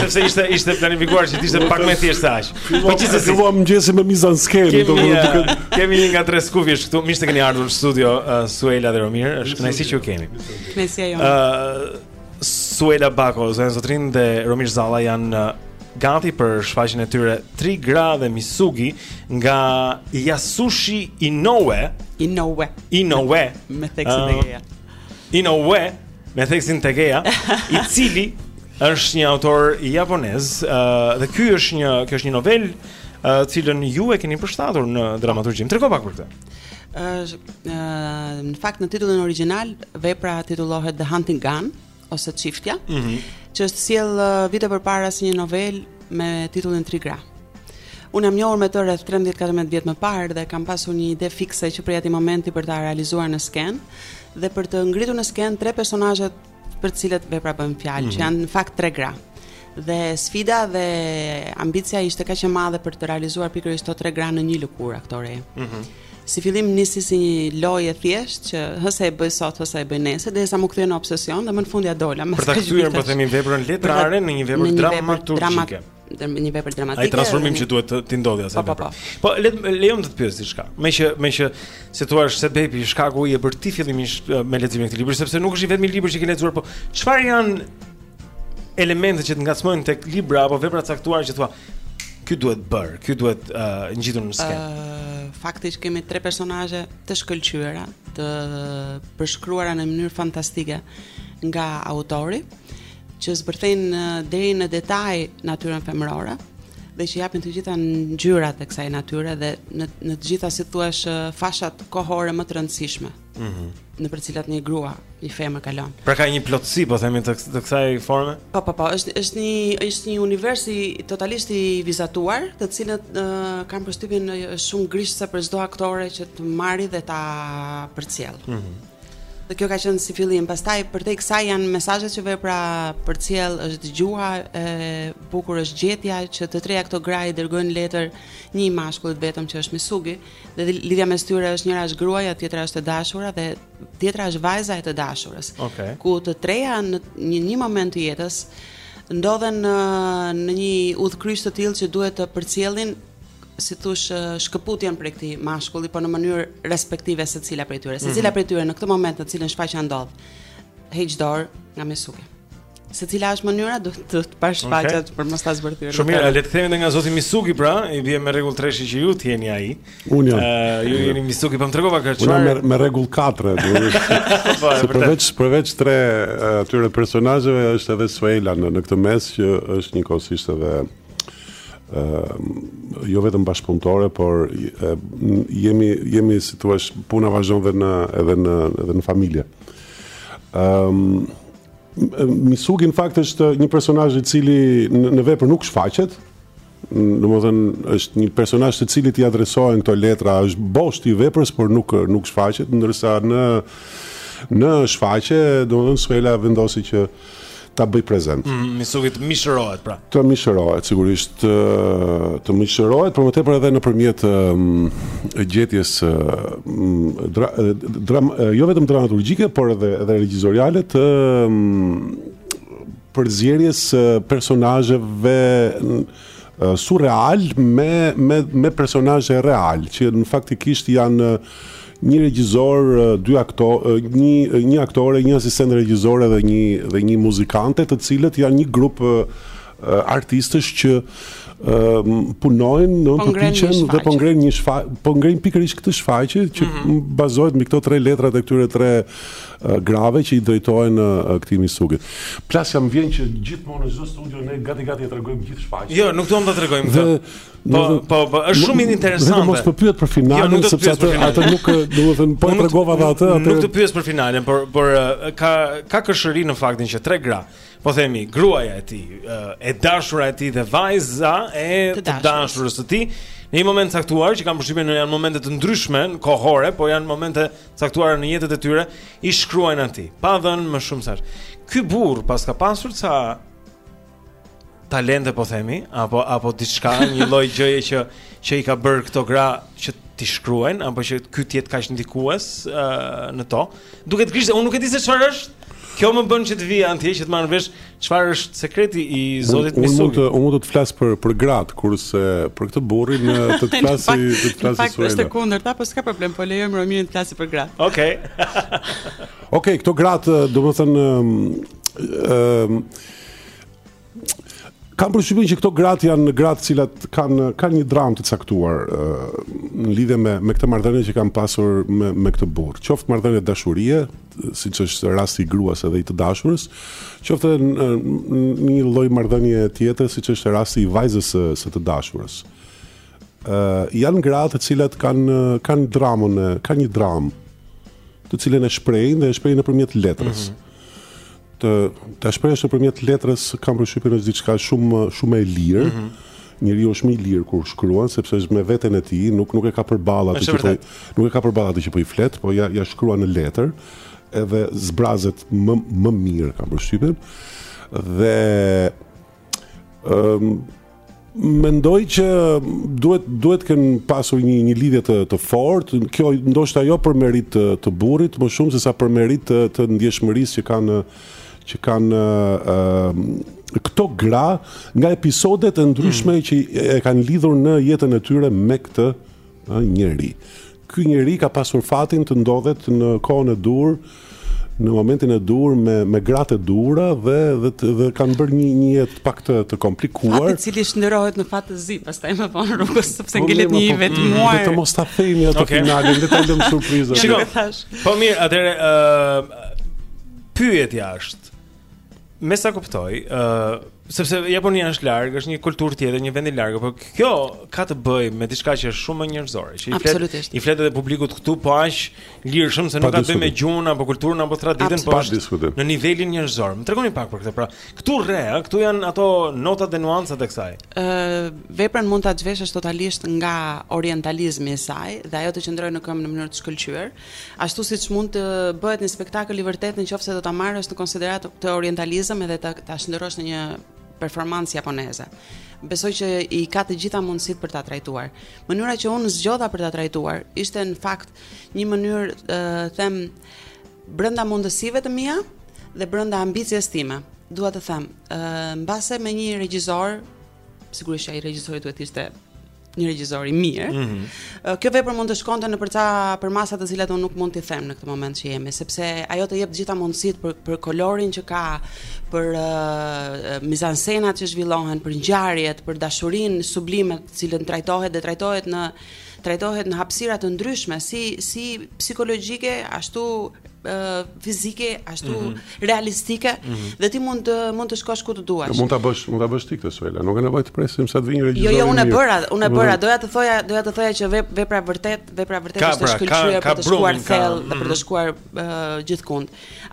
Sepse ishte ishte planifikuar që të ishte pak më thjesht se aq. Po gjithsesi, filluam mëngjesin me mizanskenë, kemi domethënë duke eh, kemi një ngatërresë kufjesh këtu. Mirë se keni ardhur në studio eh, Suela dhe Romir. Është kënaqësi që ju kemi. Kënaqësia jonë. Ë, Suela Bako, zonja zotërinj dhe Romir Zalla janë uh, gati për shfaqjen e tyre Tri gra dhe Misugi nga Yasushi Inoue. Inoue. Inoue. Me theksin uh tek e-ja. Inoue me theksin tek e-ja, i cili është një autor japonez uh, dhe ky është një, kjo është një novelë, uh, të cilën ju e keni përshtatur në dramaturgji. Më trego pak për këtë. Është në fakt në titullin origjinal vepra titullohet The Hunting Gun ose Çiftja, mm -hmm. që është sjell vite përpara si një novelë me titullin Tri Gra. Unë jam njohur me të rreth 13-14 vjet më parë dhe kam pasur një ide fikse që prej atij momenti për ta realizuar në skenë dhe për të ngritur në skenë tre personazhet për të cilët vepra bën fjalë, mm -hmm. që mhm. janë në fakt tre gra. Dhe sfida dhe ambicia ishte kaq e madhe për të realizuar pikërisht ato tre gra në një lëkurë aktore. Mhm. Mm si fillim nisi si një lojë e thjeshtë që hë se e bëj sot, hë se e bëj nesër, derisa m'u kthye në obsesion dhe më në fund ia dola. Për ta kthyer po themi veprën letrare në një vepër dramatike. një vepër dramatike. Ai transformim që duhet t'i ndodhë asaj. Po, po, po. Po më lejo të pyes diçka. Meqë meqë se thua se sebepi, shkaku je bërë ti fillimisht me leximin e këtij libri, sepse nuk është i vetmi libër që ke lexuar, po çfarë janë elementët që të ngacmojnë tek libra apo vepra të caktuara që thua kjo duhet bërë, kjo duhet uh, ngjitur në skenë. Uh, faktisht kemi tre personazhe të shkëlqyera, të përshkruara në mënyrë fantastike nga autori. që zbërthejnë deri në detaj natyrën femërore dhe që japin të gjitha ngjyrat e kësaj natyre dhe në në të gjitha si të thuash fashat kohore më të rëndësishme. Mhm. Mm nëpër të cilat një grua, një femër kalon. Pra ka një plotësi, po themi të, të kësaj forme? Po po po, është është një është një univers totalisht i vizatuar, të cilat uh, kam përshtypjen shumë grishëse për çdo aktore që ta marrë dhe ta përcjellë. Mhm. Mm Dhe kjo ka qenë si fillim. Pastaj përtej kësaj janë mesazhet që vepra përcjell, është gjuha e bukur, është gjetja që të treja këto gra i dërgojnë letër një mashkulli të vetëm që është Misugi, dhe lidhja mes tyre është njëra është gruaja, tjetra është e dashura dhe tjetra është vajza e të dashurës. Okay. Ku të treja në një, një moment të jetës ndodhen në, në një udhëkryq të tillë që duhet të përcjellin si të thuash shkëputjen prej këtij mashkulli, po në mënyrën respektive secila prej tyre. Secila mm -hmm. prej tyre në këtë moment në të cilin shfaqja ndodh, heq dorë nga Misugi. Se cila është mënyra do të të parë shfaqja okay. për mos ta zbërthyer. Shumë mirë, le të themi nga zoti Misugi pra, i vjen me rregull treshi që ju të jeni ai. Unë jam. Ëh, ju jeni Misugi, po më tregova kërë çfarë. Unë me, me rregull 4, do të thotë. Po, përveç përveç tre atyre personazheve është edhe Suela në në këtë mes që është njëkohësisht edhe jo vetëm bashkëpunëtore, por jemi jemi si të thuash puna vazhdon edhe në edhe në edhe në familje. Ëm um, Misugi në fakt është një personazh i cili në, në vepër nuk shfaqet, domethënë është një personazh të cilit i adresohen këto letra, është boshti i veprës, por nuk nuk shfaqet, ndërsa në në shfaqje, domethënë Suela vendosi që ta bëj prezent. Mm, Misugi të mishërohet pra. Të mishërohet sigurisht të, të mishërohet, por më tepër edhe nëpërmjet gjetjes dra, dra, jo vetëm dramaturgjike, por edhe edhe regjizoriale të përzierjes së personazheve surreale me me me personazhe realë që në faktikisht janë një regjizor, dy aktorë, një një aktore, një asistent regjizore dhe një dhe një muzikante, të cilët janë një grup artistësh që punojnë, po përpiqen dhe po ngrenë një shfaqje, po ngrenë pikërisht këtë shfaqje që mhm. bazohet mbi këto tre letrat e këtyre tre grave që i drejtohen këtij Misugit. Plasja vjen që gjithmonë në çdo studio ne gati gati e tregojmë gjithë shfaqjen. Jo, nuk duam ta tregojmë këtë. Po, po, po, është shumë interesante. Vetëm mos po pyet për finalen, jo, sepse atë atë nuk, domethënë, po tregova dhe atë, atë. Nuk të pyes për finalen, por por ka ka kërshëri në faktin që tre gra, po themi, gruaja e tij, e dashura e tij dhe vajza e të dashurës së tij, në një moment të caktuar që kam përshtypjen janë momente të ndryshme kohore, po janë momente të caktuara në jetët e tyre i shkruajnë atij, pa dhënë më shumë seç është. Ky burrë paska pasur ca talente po themi, apo apo diçka, një lloj gjëje që që i ka bërë këto gra që t'i shkruajnë apo që ky të jetë kaq ndikues uh, në to. Duket kishte, unë nuk e di se çfarë është. Kjo më bën që të vij andej që të marr vesh Çfarë është sekreti i zotit Misugi? Unë mund të unë mund të të flas për për grat, kurse për këtë burrin në të të flasi të të flasi Suela. Është e kundërta, po s'ka problem, po lejojmë Romirin të flasi për grat. Okej. Okej, këto grat, domethënë ëm Kam përshtypjen që këto grat janë gra të cilat kanë kanë një dramë të caktuar në lidhje me me këtë marrëdhënie që kanë pasur me me këtë burrë. Qoftë marrëdhënie dashurie, siç është rasti i gruas edhe i të dashurës, qoftë në një lloj marrëdhënie tjetër, siç është rasti i vajzës së, së të dashurës. Ë uh, janë gra të cilat kanë kanë dramën, kanë një dramë, të cilën e shprehin dhe e shprehin nëpërmjet letrës. Mm -hmm. Ta ta shprehësh nëpërmjet letrës kam përshtypjen është diçka shumë shumë më e lirë. Mm -hmm njeriu është më i lirë kur shkruan sepse është me veten e tij, nuk nuk e ka përballë atë që po nuk e ka përballë atë që po i flet, po ja ja shkruan në letër edhe zbrazet më më mirë kam përshtypjen. Dhe Ëm um, Mendoj që duhet duhet të kenë pasur një një lidhje të të fortë, kjo ndoshta jo për meritë të, të burrit, më shumë sesa për meritë të, të ndjeshmërisë që kanë që kanë ë uh, këto gra nga episodet e ndryshme mm. që e kanë lidhur në jetën e tyre me këtë Ëh njeri. Ky njeri ka pasur fatin të ndodhet në kohën e duhur, në momentin e duhur me me gratë e duhura dhe dhe të, dhe kanë bërë një një jetë pak të të komplikuar. Fat i cili shndërrohet në fat të zi, pastaj më vonë rrugës sepse po, ngelet një i po, vetmuar. Le të mos ta themi atë okay. finalin, le ta lëmë surprizën. Shikoj. Po mirë, atëherë ë uh, pyetja është. Me sa kuptoj, ë, uh, sepse Japonia është larg, është një kulturë tjetër, një vend i largët, por kjo ka të bëjë me diçka që është shumë më njerëzore, që i flet i flet edhe publikut këtu po aq lirshëm se nuk ka të bëjë me gjuhën apo kulturën apo traditën, por është në nivelin njerëzor. Më tregoni pak për këtë, pra, këtu rre, këtu janë ato notat dhe nuancat e kësaj. ë uh, Veprën mund ta zhveshësh totalisht nga orientalizmi i saj dhe ajo të qëndrojë në këmbë në mënyrë të shkëlqyer, Ashtu siç mund të bëhet një spektakël i vërtetë në qoftë se do ta marrësh në konsideratë këtë orientalizëm edhe ta ta shndërrosh në një performancë japoneze. Besoj që i ka të gjitha mundësitë për ta trajtuar. Mënyra që unë zgjodha për ta trajtuar ishte në fakt një mënyrë të them brenda mundësive të mia dhe brenda ambicies time. Dua të them, ë mbase me një regjisor sigurisht që ai regjisori duhet të ishte një regjisor i mirë. Mm -hmm. Kjo vepër mund të shkonte nëpër ca përmasa të cilat unë nuk mund t'i them në këtë moment që jemi, sepse ajo të jep të gjitha mundësitë për për kolorin që ka, për uh, mizansenat që zhvillohen, për ngjarjet, për dashurinë sublime të cilën trajtohet dhe trajtohet në trajtohet në hapësira të ndryshme si si psikologjike ashtu uh, fizike ashtu mm -hmm. realistike mm -hmm. dhe ti mund të mund të shkosh ku të duash. Po mund ta bësh, mund ta bësh ti këtë Suela. Nuk ka nevojë të presim sa të vijë regjizori. Jo, jo, unë e bëra, unë e bëra. Mhm. Doja të thoja, doja të thoja që vep, vepra vërtet, vepra vërtet është pra, shkëlqyer për të shkuar thellë dhe për të mhm. shkuar uh, gjithkund.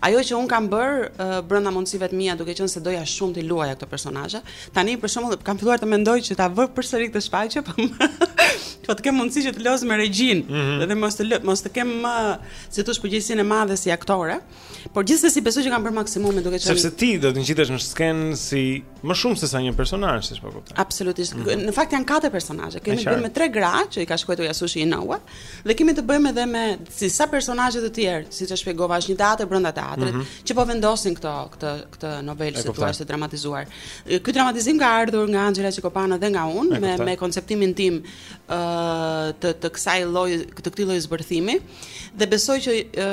Ajo që unë kam bërë uh, brenda mundësive të mia, duke qenë se doja shumë t'i luaja këto personazhe, tani për shembull kam filluar të mendoj që ta vë përsëri këtë shfaqje, po po të kem mundësi që të loz me regjinë mm -hmm. dhe mos të lë, mos të kem më si të thuash përgjegjësinë e madhe si aktore, por gjithsesi besoj që kam bërë maksimumin duke qenë Sepse ti do të ngjitesh në skenë si Më shumë se sa një personazh, siç po kuptoj. Absolutisht. Mm -hmm. Në fakt janë katër personazhe. Kemi të bëjmë me tre gra që i ka shkruar Yasushi Inoue dhe kemi të bëjmë edhe me disa personazhe të tjerë, siç e shpjegova, është një teatër brenda teatrit mm -hmm. që po vendosin këto këtë këtë novelë si të thuash të dramatizuar. Ky dramatizim ka ardhur nga Anxhela Çikopano dhe nga unë me me konceptimin tim ë uh, të të kësaj lloj të këtij lloj zbërthimi. Dhe besoj që e,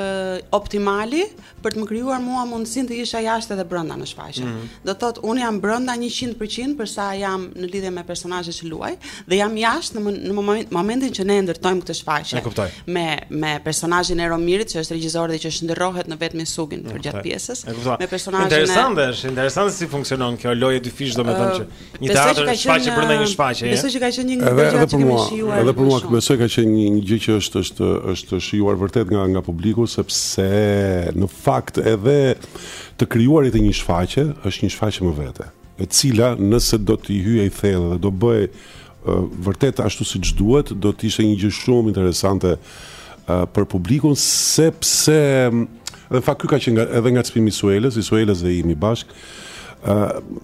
optimali për të më krijuar mua mundësinë të isha jashtë edhe brenda në shfaqje. Mm -hmm. Do thotë unë jam brenda 100% për sa jam në lidhje me personazhet që luaj dhe jam jashtë në, në moment, momentin që ne ndërtojmë këtë shfaqje me me personazhin e Romirit që është regjisor dhe që shndërrohet në vetë Misugin përgjatë pjesës. Me personazhin e Interesante është, interesante si funksionon kjo lojë dyfish domethënë që Një teatër shfaqje brenda një shfaqje. Besoj që ka qenë një gjë që e kemi shijuar. Edhe për mua, besoj ka qenë një gjë që është është është shijuar vërtet nga nga publiku sepse në fakt edhe të krijuarit e një shfaqje është një shfaqje më vete, e cila nëse do t'i hyhej thellë dhe do bëhej vërtet ashtu siç duhet, do të ishte një gjë shumë interesante për publikun sepse në fakt ky ka qenë edhe ngacmimi i Suelës, i Suelës dhe imi bashkë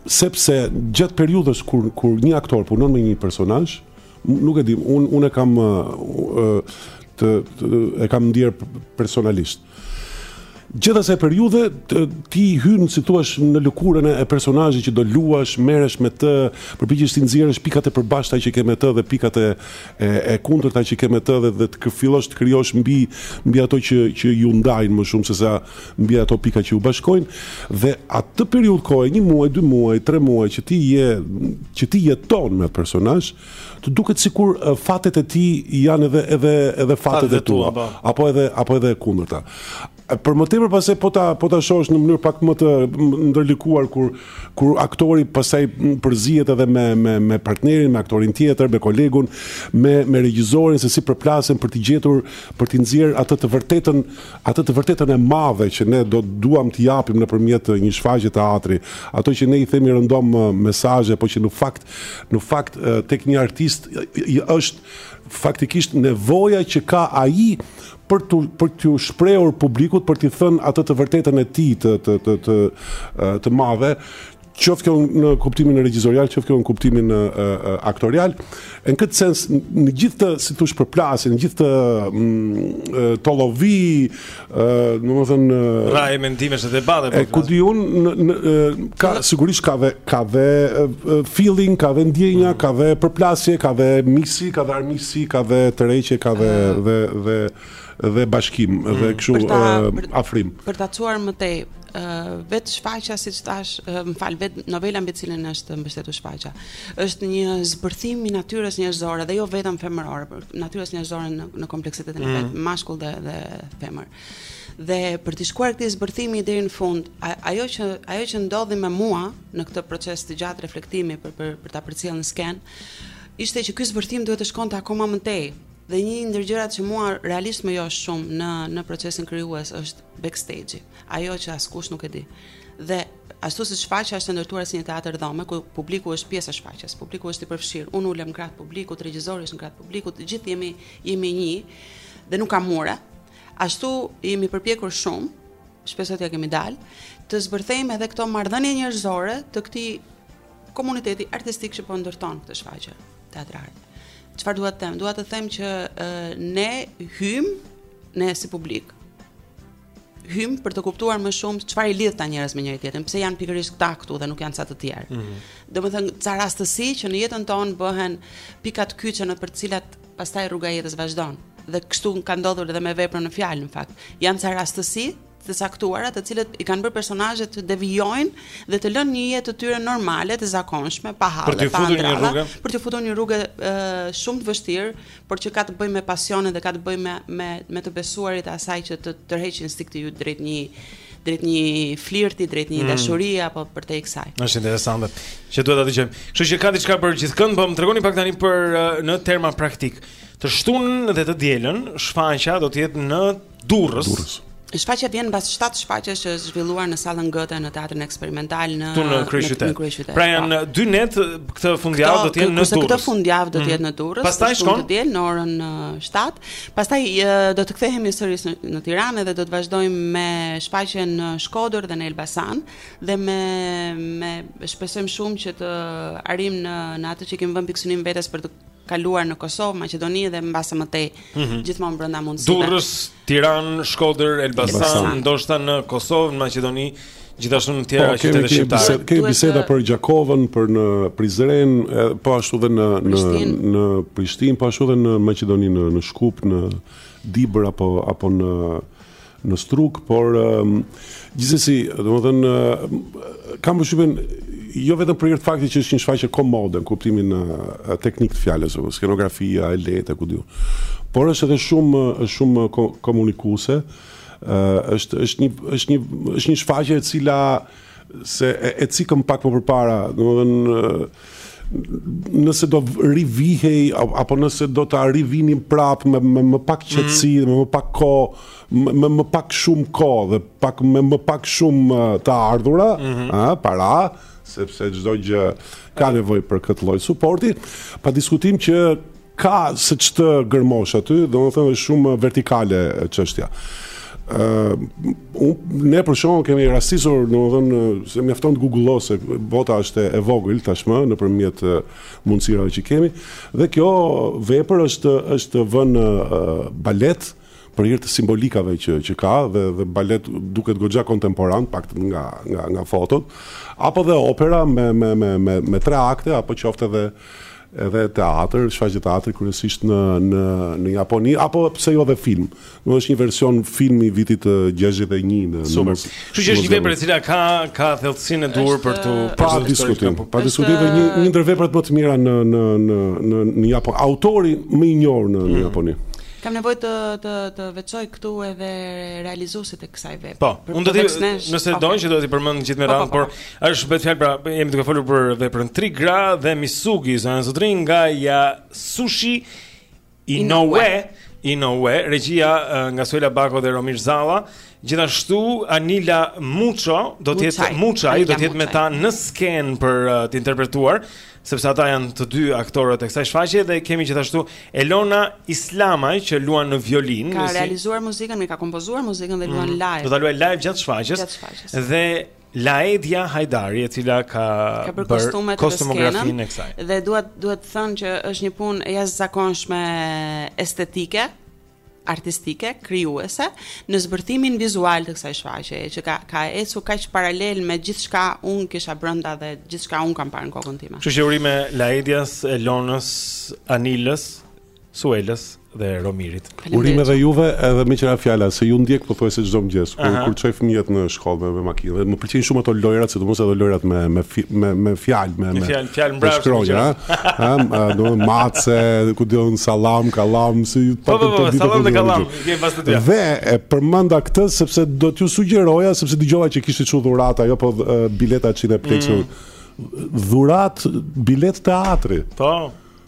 sepse gjatë periudhës kur kur një aktor punon me një personazh, nuk e di, un un e kam të, e kam ndier personalisht. Gjithë asaj periudhe ti hyn si të thuash në lëkurën e personazhit që do luash, merresh me të, përpiqesh të nxjerrësh pikat e përbashkëta që ke me të dhe pikat e e e kundërta që ke me të dhe dhe të fillosh të krijosh mbi mbi ato që që ju ndajnë më shumë se sa mbi ato pika që ju bashkojnë dhe atë periudhë kohe, një muaj, dy muaj, tre muaj që ti je që ti jeton me atë personazh, të duket sikur fatet e tij janë edhe edhe edhe fatet e tua, po. apo edhe apo edhe e kundërta. Për më tepër pastaj po ta po ta shohësh në mënyrë pak më të ndërlikuar kur kur aktori pastaj përzihet edhe me me me partnerin, me aktorin tjetër, me kolegun, me me regjisorin se si përplasen për të gjetur, për të nxjerr atë të vërtetën, atë të vërtetën e madhe që ne do duam të japim nëpërmjet një shfaqje teatri. Ato që ne i themi rëndom mesazhe, po që në fakt në fakt tek një artist është faktikisht nevoja që ka ai për t'u për t'u shprehur publikut për t'i thënë atë të vërtetën e tij të të të të të madhe qoftë kjo në kuptimin e regjizorial, qoftë kjo në kuptimin e, e, e, aktorial. Në këtë sens, në gjithë këtë, si të thuash përplasje, në gjithë këtë mm, tollovi, domethënë... Rrahje mendimesh dhe debate, po e, ku di unë, në, në, ka, sigurisht ka dhe, ka dhe feeling, ka dhe ndjenja, mm. ka dhe përplasje, ka dhe miqësi, ka dhe armiqësi, si ka dhe tërheqje ka dhe uh, dhe dhe dhe bashkim mm, dhe kështu për ta, për, afrim. Për ta çuar më tej, uh, vetë shfaqja siç thash, uh, më fal, vet novela mbi të cilën është mbështetur shfaqja, është një zbërthim i natyrës njerëzore dhe jo vetëm femërore, por natyrës njerëzore në, në kompleksitetin e mm. vet, mashkull dhe dhe femër. Dhe për të shkuar këtij zbërthimi deri në fund, ajo që ajo që ndodhi me mua në këtë proces të gjatë reflektimi për për, për ta përcjellë në skenë, ishte që ky zbërthim duhet të shkonte akoma më tej. Dhe një ndër gjërat që mua realisht më josh shumë në në procesin krijues është backstage-i, ajo që askush nuk e di. Dhe ashtu si shfaqja është ndërtuar si një teatër dhome ku publiku është pjesë e shfaqjes, publiku është i përfshirë. Unë ulem krah publikut, regjizori është në krah publikut, gjithë jemi jemi një dhe nuk ka mure. Ashtu jemi përpjekur shumë, shpresoj t'ia kemi dal, të zbërthejmë edhe këto marrëdhënie njerëzore të këtij komuniteti artistik që po ndërton këtë shfaqje teatrale. Çfarë dua të them? Dua të them që e, ne hym ne si publik hym për të kuptuar më shumë çfarë i lidh këta njerëz me njëri tjetrin, pse janë pikërisht këta këtu dhe nuk janë ca të tjerë. Mm -hmm. Domethënë ca rastësi që në jetën tonë bëhen pikat kyçe nëpër të cilat pastaj rruga e jetës vazhdon. Dhe kështu ka ndodhur edhe me veprën në fjalë në fakt. Janë ca rastësi të caktuara të cilët i kanë bërë personazhet të devijojnë dhe të lënë një jetë të tyre normale të zakonshme pa halle pa andralla për t'u futur në një rrugë shumë të vështirë por që ka të bëjë me pasionin dhe ka të bëjë me me me të besuarit e asaj që të tërheq instinkti yt drejt një drejt një flirti, drejt një mm. dashurie apo përtej kësaj. Është interesante. Që duhet ta dëgjojmë. Kështu që ka diçka për gjithkënd, po më tregoni pak tani për në terma praktik. Të shtunën dhe të dielën, shfaqja do të jetë në Durrës. Durrës. Shfaqja vjen mbas 7 shfaqjesh që është zhvilluar në sallën GT në Teatrin Eksperimental në në kryeqytet. Pra janë po. dy net këtë fundjavë do të jenë në Durrës. Këtë fundjavë do të jetë në mhm. Durrës. Pastaj shtunë të diel në orën 7. Pastaj do të kthehemi sërish në Tiranë dhe do të vazhdojmë me shfaqjen në Shkodër dhe në Elbasan dhe me me shpresojmë shumë që të arrijmë në në atë që kemi vënë pikësynim vetes për të kaluar në Kosovë, Maqedoni dhe mbase më tej mm -hmm. gjithmonë brenda mundësive. Durrës, Tiranë, Shkodër, Elbasan, ndoshta në Kosovë, në Maqedoni, gjithashtu në tjera po, qytete shqiptare. Kemi biseda për Gjakovën, për në Prizren, po ashtu dhe në në në Prishtinë, po ashtu dhe në Maqedoni në në Shkup, në Dibër apo apo në në Strugë, por gjithsesi, domethënë kam përshtypjen jo vetëm për hir të faktit që është një shfaqje komode në kuptimin teknik të fjalës, apo skenografia e lehtë ku di unë. Por është edhe shumë është shumë komunikuese. është është një është një është një shfaqje e cila Se e cekëm pak më përpara, domethënë nëse do rivihej apo nëse do ta rivinin prapë me, me më pak mhm. qetësi, mm. me më pak kohë, me më pak shumë kohë dhe pak me më pak shumë të ardhura, mm -hmm. a, para, sepse çdo gjë ka nevojë për këtë lloj suporti, pa diskutim që Ka se ç'të gërmosh aty, domethënë është shumë vertikale çështja. Ë ne për shkak se kemi rastisur, domethënë se mjafton të googlosh se bota është e vogël tashmë nëpërmjet mundësirave që kemi dhe kjo vepër është është vënë balet për hir të simbolikave që që ka dhe dhe balet duket goxha kontemporan, pak nga nga nga fotot, apo dhe opera me me me me me tre akte apo qoftë edhe edhe teatër, shfaqje teatri kryesisht në në në Japoni apo pse jo dhe film. Do është një version film i vitit 61 në Super. Kështu që është një vepër e cila ka ka thellësinë e duhur për të pa diskutim. Pa diskutim dhe një një ndër veprat më të mira në në në në në Japoni. Autori më i njohur në, në mm. Japoni. Kam nevojë të të të veçoj këtu edhe realizuesit e kësaj vepre. Po, unë do të nëse okay. doni që do të përmend gjithë me po, po, radhë, po, por Është bëhet fjalë pra jemi duke folur për veprën Tri gra dhe Misugi, zonë zotrin nga Yasushi Inoue, Inoue, regjia nga Suela Bako dhe Romir Zalla. Gjithashtu Anila Muçaj do të jetë Muçaj do të jetë me ta në skenë për uh, të interpretuar, sepse ata janë të dy aktorët e kësaj shfaqje dhe kemi gjithashtu Elona Islamaj që luan në violinë. Ka realizuar muzikën, më ka kompozuar muzikën dhe luan mm. live. Do ta luajë live gjatë shfaqjes. Dhe Laedia Hajdari e cila ka ka bërë kostumet kostumografinë e kësaj. Dhe dua duhet të them që është një punë e jashtëzakonshme estetike, artistike, krijuese në zbërthimin vizual të kësaj shfaqjeje që ka ka ecur kaq paralel me gjithçka un kisha brenda dhe gjithçka un kam parë në kokën time. Kështu që urime Laedias, Elonës, Anilës, Suelës dhe Romirit. Urime dhe juve edhe meqë ra fjala, se ju ndjek pothuajse çdo mëgjes, kur, kur çoj fëmijët në shkollë me, me makinë, dhe më pëlqejnë shumë ato lojrat, sidomos edhe lojrat me, me, fi, me, me fjalë, me, me, fjalë, fjalë me shkronjë, ha? ha? Do me mace, ku do në salam, kalam, se ju po, pak po, të po, ditë. Salam dhe kalam, ke pas të tja. Dhe e përmenda këtë, sepse do t'ju sugjeroja, sepse dëgjova që kishte që dhurata, jo po bileta Cineplexx, mm. dhuratë biletë teatri. Po.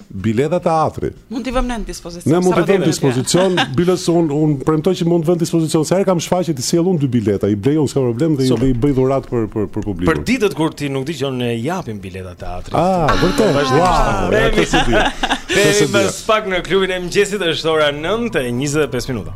Bileta teatri. Mund t'i vëmë ne në dispozicion. Ne mund t'i vëmë në dispozicion, biles un un premtoj që mund të vëmë në dispozicion. Sa herë kam shfaqje të sjell un dy bileta, i blej un s'ka problem dhe i bëj dhuratë për për për publikun. Për ditët kur ti nuk dëgjon ne japim bileta teatri. Ah, vërtet. Wow, ja këtë s'e di. Këtë s'e di. Pak në klubin e mëngjesit është ora 9:25 minuta.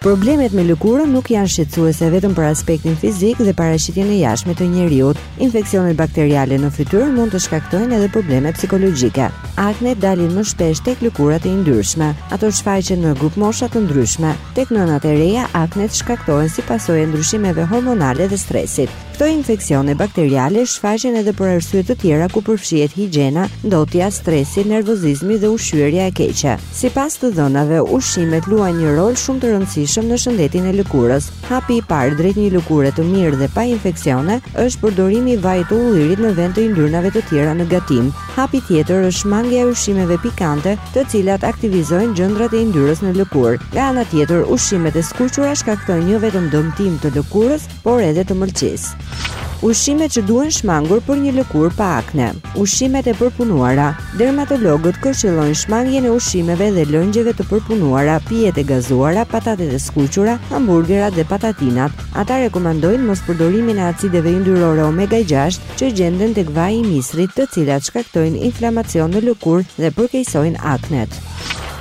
Problemet me lëkurën nuk janë shqetësuese vetëm për aspektin fizik dhe paraqitjen e jashtme të njeriut. Infeksionet bakteriale në fytyrë mund të shkaktojnë edhe probleme psikologjike. Aknet dalin më shpesh tek lëkurat e yndyrshme. Ato shfaqen në grupmosha të ndryshme. Tek nënat e reja, aknet shkaktohen si pasojë e ndryshimeve hormonale dhe stresit. Këto infeksione bakteriale shfaqen edhe për arsye të tjera ku përfshihet higjiena, ndotja, stresi, nervozizmi dhe ushqyerja e keqe. Sipas të dhënave, ushqimet luajnë një rol shumë të rëndësishëm në shëndetin e lëkurës. Hapi i parë drejt një lëkure të mirë dhe pa infeksione është përdorimi i vajit të ullirit në vend të yndyrnave të tjera në gatim. Hapi tjetër është shmangia e ushqimeve pikante, të cilat aktivizojnë gjëndrat e yndyrës në lëkurë. Nga ana tjetër, ushqimet e skuqura shkaktojnë jo vetëm dëmtim të lëkurës, por edhe të mëlçisë. Ushqimet që duhen shmangur për një lëkurë pa akne. Ushqimet e përpunuara. Dermatologët këshillojnë shmangien e ushqimeve dhe lëngjeve të përpunuara, pijet e gazuara, patatet e skuqura, hamburgerat dhe patatinat. Ata rekomandojnë mos përdorimin e acideve yndyrore omega 6 që gjenden tek vaji i misrit, të cilat shkaktojnë inflamacion në lëkurë dhe përkeqësojnë aknet.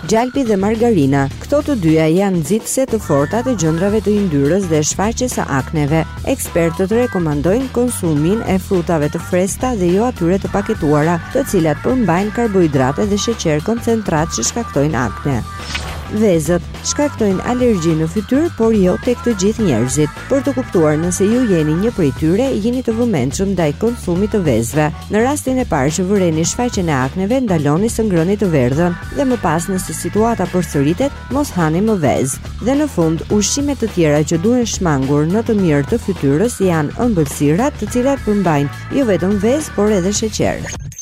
Gjalpi dhe margarina. Këto të dyja janë nxitëse të forta të gjëndrave të yndyrës dhe shfaqjes së akneve. Ekspertët rekomandojnë konsumin e frutave të freskëta dhe jo atyre të paketuara, të cilat përmbajnë karbohidrate dhe sheqer koncentrat që shkaktojnë akne. Vezët shkaktojnë alergji në fytyrë, por jo tek të gjithë njerëzit. Për të kuptuar nëse ju jeni një prej tyre, jini të vëmendshëm ndaj konsumit të vezëve. Në rastin e parë që vëreni shfaqjen e akneve, ndaloni së ngrëni të verdhën dhe më pas nëse situata përsëritet, mos hani më vezë. Dhe në fund, ushqime të tjera që duhen shmangur në të mirë të fytyrës janë ëmbëlsirat, të cilat përmbajnë jo vetëm vezë, por edhe sheqer.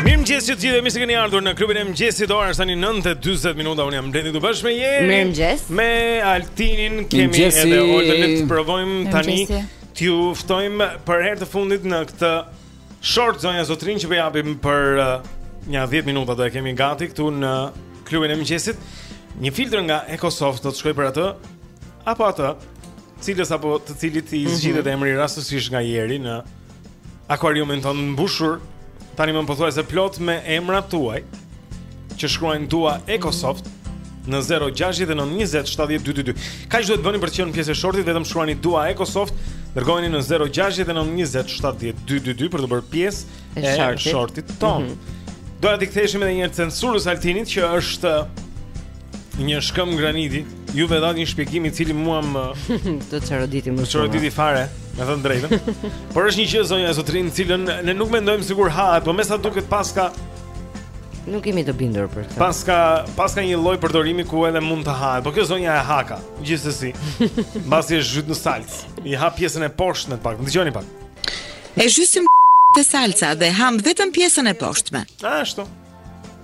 Mirëmëngjes të gjithëve mirë se keni ardhur në klubin e mëngjesit Ora është tani 9.40 minuta Unë jam Blendi këtu bashkë me Jerin Mirëmëngjes Me Altinin kemi Mëngjesi. edhe Olden Ne të provojmë tani T'ju ftojmë për herë të fundit në këtë short zonja zotërinj që po japim për uh, Nja 10 minuta do e kemi gati këtu në klubin e mëngjesit Një filtër nga Ecosoft do të shkojë për atë Apo atë Cilës apo të cilit i mhm. zgjidhet mm -hmm. emri rastësisht nga Jeri në akuariumin tonë të mbushur tani më pothuajse plot me emrat tuaj që shkruajnë dua Ecosoft në 0692070222. Kaq duhet të bëni për të qenë pjesë e shortit, vetëm shkruani dua Ecosoft, dërgojeni në 0692070222 për t'u bërë pjesë e shortit tonë. Mm -hmm. Doja t'i ktheheshim edhe një herë censurës së Altinit që është Një shkëmb graniti Juve një shpjegim i cili mua më Të të çoroditi më shumë Të çoroditi fare Me thënë të drejtën Por është një gjë zonja e zotërinj Të cilën ne nuk mendojmë sikur hahet Po me sa duket paska Nuk jemi të bindur për të Paska, paska një lloj përdorimi ku edhe mund të hahet Po kjo zonja e hëka Gjithsesi Pasi e zhyt në salcë I ha pjesën e poshtme pak Më dëgjoni pak E zhysim te salca dhe hamë vetëm pjesën e poshtme Ashtu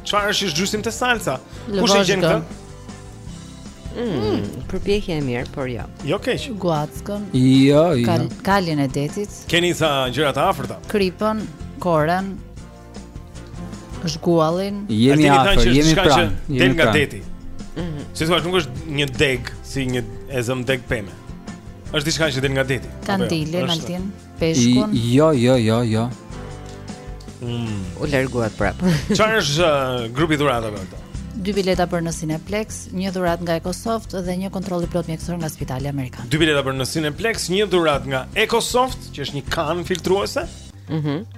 Çfarë është e zhysim te salca? Kush e gjen këtë? Mm, përpjekje e mirë, por jo. Jo keq. Guaskën. Jo, jo. Kal, kalin e detit. Ka disa gjëra të afërta? Kripën, koren, zhguallin. Jemi afër, jemi pranë. Del nga deti. Mhm. Si thua, nuk është një degë, si një e zëmë degë peme. Është diçka që del nga deti. Kandilin, Altin. Peshkun? Jo, jo, jo, jo. Mm. U larguat prapë. Çfarë është uh, grupi i dhuratave këtu? Dy bileta për në Cineplex, një dhuratë nga EcoSoft dhe një kontroll i plot mjekësor nga Spitali Amerikan. Dy bileta për në Cineplex, një dhuratë nga EcoSoft, që është një kanë filtruese. Mhm. Mm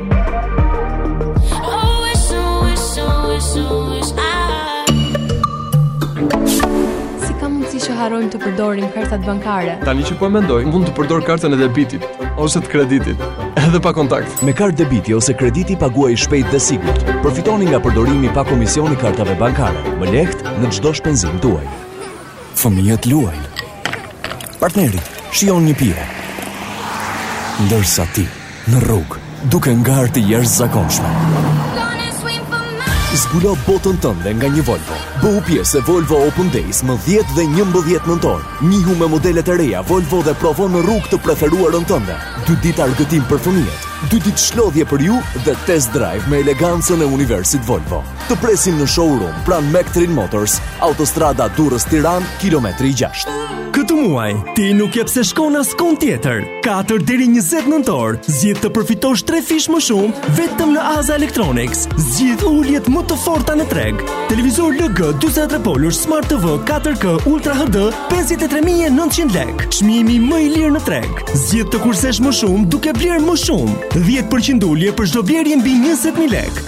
Si ka mundësi që harrojmë të përdorim kartat bankare? Tani që po e mendoj, mund të përdor kartën e debitit ose të kreditit, edhe pa kontakt. Me kartë debiti ose krediti paguaj shpejt dhe sigurt. Përfitoni nga përdorimi pa komision i kartave bankare, më lehtë në çdo shpenzim tuaj. Fëmijët luajnë. Partneri shijon një pije. Ndërsa ti, në rrugë, duke ngarë të jashtëzakonshmen. Zbulo botën tënde nga një Volvo. Bëhu pjesë e Volvo Open Days më 10 dhe 11 nëntor. Njihu me modelet e reja Volvo dhe provo në rrugë të preferuarën tënde. Dy ditë argëtim për fëmijët, dy ditë shlodhje për ju dhe test drive me elegancën e universit Volvo. Të presim në showroom pranë Mektrin Motors, autostrada Durrës-Tiranë, kilometri i 6. Këtë muaj ti nuk ke pse shkon askund tjetër. 4 deri 20 nëntor, zgjidh të përfitosh 3 fish më shumë vetëm në Aza Electronics. Zgjidh uljet më të forta në treg. Televizor LG 43 polësh Smart TV 4K Ultra HD 53900 lekë. Çmimi më i lirë në treg. Zgjidh të kursesh më shumë duke blerë më shumë. 10% ulje për çdo blerje mbi 20000 lekë.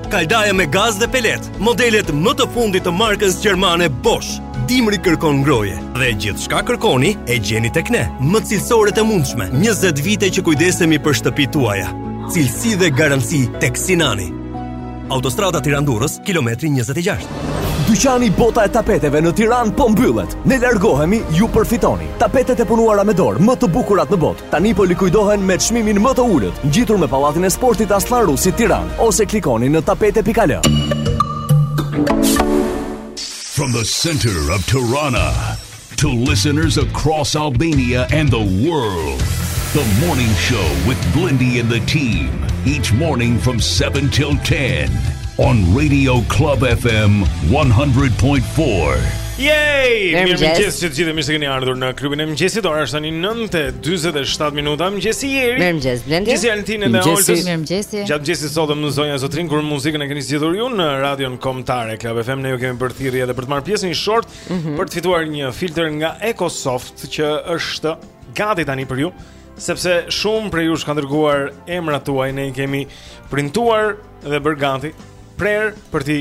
Kaldaja me gaz dhe pelet, modelet më të fundit të markës gjermane Bosch. Dimri kërkon ngrohje dhe gjithçka kërkoni e gjeni tek ne. Më cilësoret e mundshme, 20 vite që kujdesemi për shtëpitë tuaja. Cilësi dhe garanci tek Sinani. Autostrada Tiranë-Durrës, kilometri 26. Dyqani Bota e Tapeteve në Tiranë po mbyllet. Ne largohemi, ju përfitoni. Tapetet e punuara me dorë, më të bukurat në botë. Tani po likuidohen me çmimin më të ulët, ngjitur me Pallatin e Sportit Asllan Rusi Tiranë, ose klikoni në tapete.al. From the center of Tirana to listeners across Albania and the world. The morning show with Blendi and the team each morning from 7 till 10 on Radio Club FM 100.4. Yay! Mirëmëngjes të gjithë mirë se keni ardhur në klubin e mëngjesit. Ora është tani 9:47 minuta. Mëngjesi Eri. Mirëmëngjes Blendi. Mëngjesi Altin dhe Olta. Mirëmëngjesi. Gjatë mëngjesit të sotëm zonja e zotërinj kur muzikën e keni zgjedhur ju në radion kombëtare Club FM ne ju kemi bërë thirrje edhe për të marrë pjesë në një short mm -hmm. për të fituar një filtër nga EcoSoft që është gati tani për ju sepse shumë prej jush kanë dërguar emrat tuaj ne i kemi printuar dhe bërë gati prerë për t'i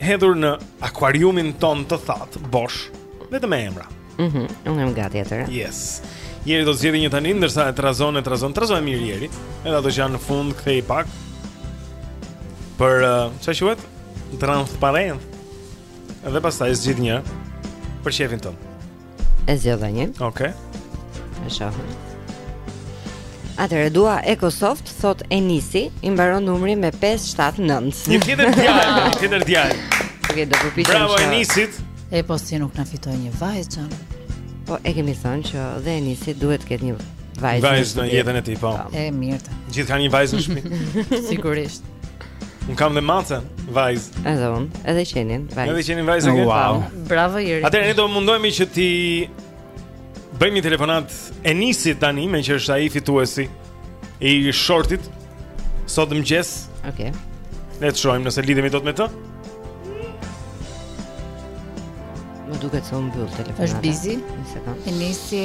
hedhur në akuariumin tonë të thatë, bosh, vetëm me emra. Mhm, mm unë jam gati atëherë. Yes. Jeri do të zgjedhë një tani ndërsa e trazon e trazon, trazoje mirë Jeri. Edhe ato që janë në fund ktheji pak. Për çfarë uh, quhet? Transparent. Edhe pastaj zgjidh një për qejfin tënd. E zgjodhe një Ok E shohim Atëherë dua EcoSoft thotë Enisi, i mbaron numri me 579. Një tjetër djalë, një tjetër djalë. Okej, do përpiqem. Bravo Enisit. E po si nuk na fitoi një vajzë. Po e kemi thënë që dhe Enisi duhet të ketë një vajzë. Vajzë në jetën e tij, po. po. E mirë. Gjithë kanë një vajzë në shtëpi. Sigurisht. Unë kam dhe macen, vajzë. Edhe unë, edhe qenin, vajzë. Edhe qenin vajzë e ke. Wow. Bravo Jeri. Atëherë ne do mundohemi që t'i bëjmë një telefonatë Enisit tani, meqë është ai fituesi i shortit sot mëngjes. Okej. Okay. Le të shohim nëse lidhemi dot me të. Më duket se u mbyll telefoni. Është bizi. Një sekondë. Enisi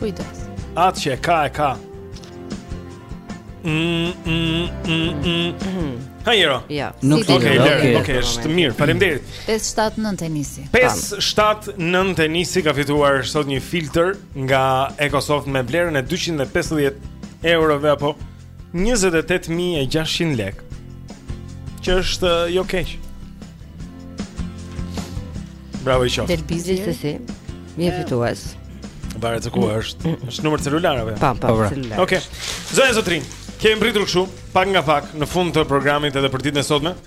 Kujdes. Atë që e ka, e ka. Mm, mm, mm, mm. Mhm. Hajde Jero. Ja. Nuk e di. Okej, okej, është mirë. Faleminderit. 579 Enisi. 579 Enisi ka fituar sot një filter nga Ecosoft me vlerën e 250 eurove apo 28600 lekë. Që është uh, jo keq. Bravo i qoftë. Del bizi se si. Mi e fitues. Varet se ku është. Është numër celular apo? Po, po, celular. Okej. Okay. Zonja zotërinj, kemi mbërritur kështu, pak nga pak në fund të programit edhe për ditën e sotme.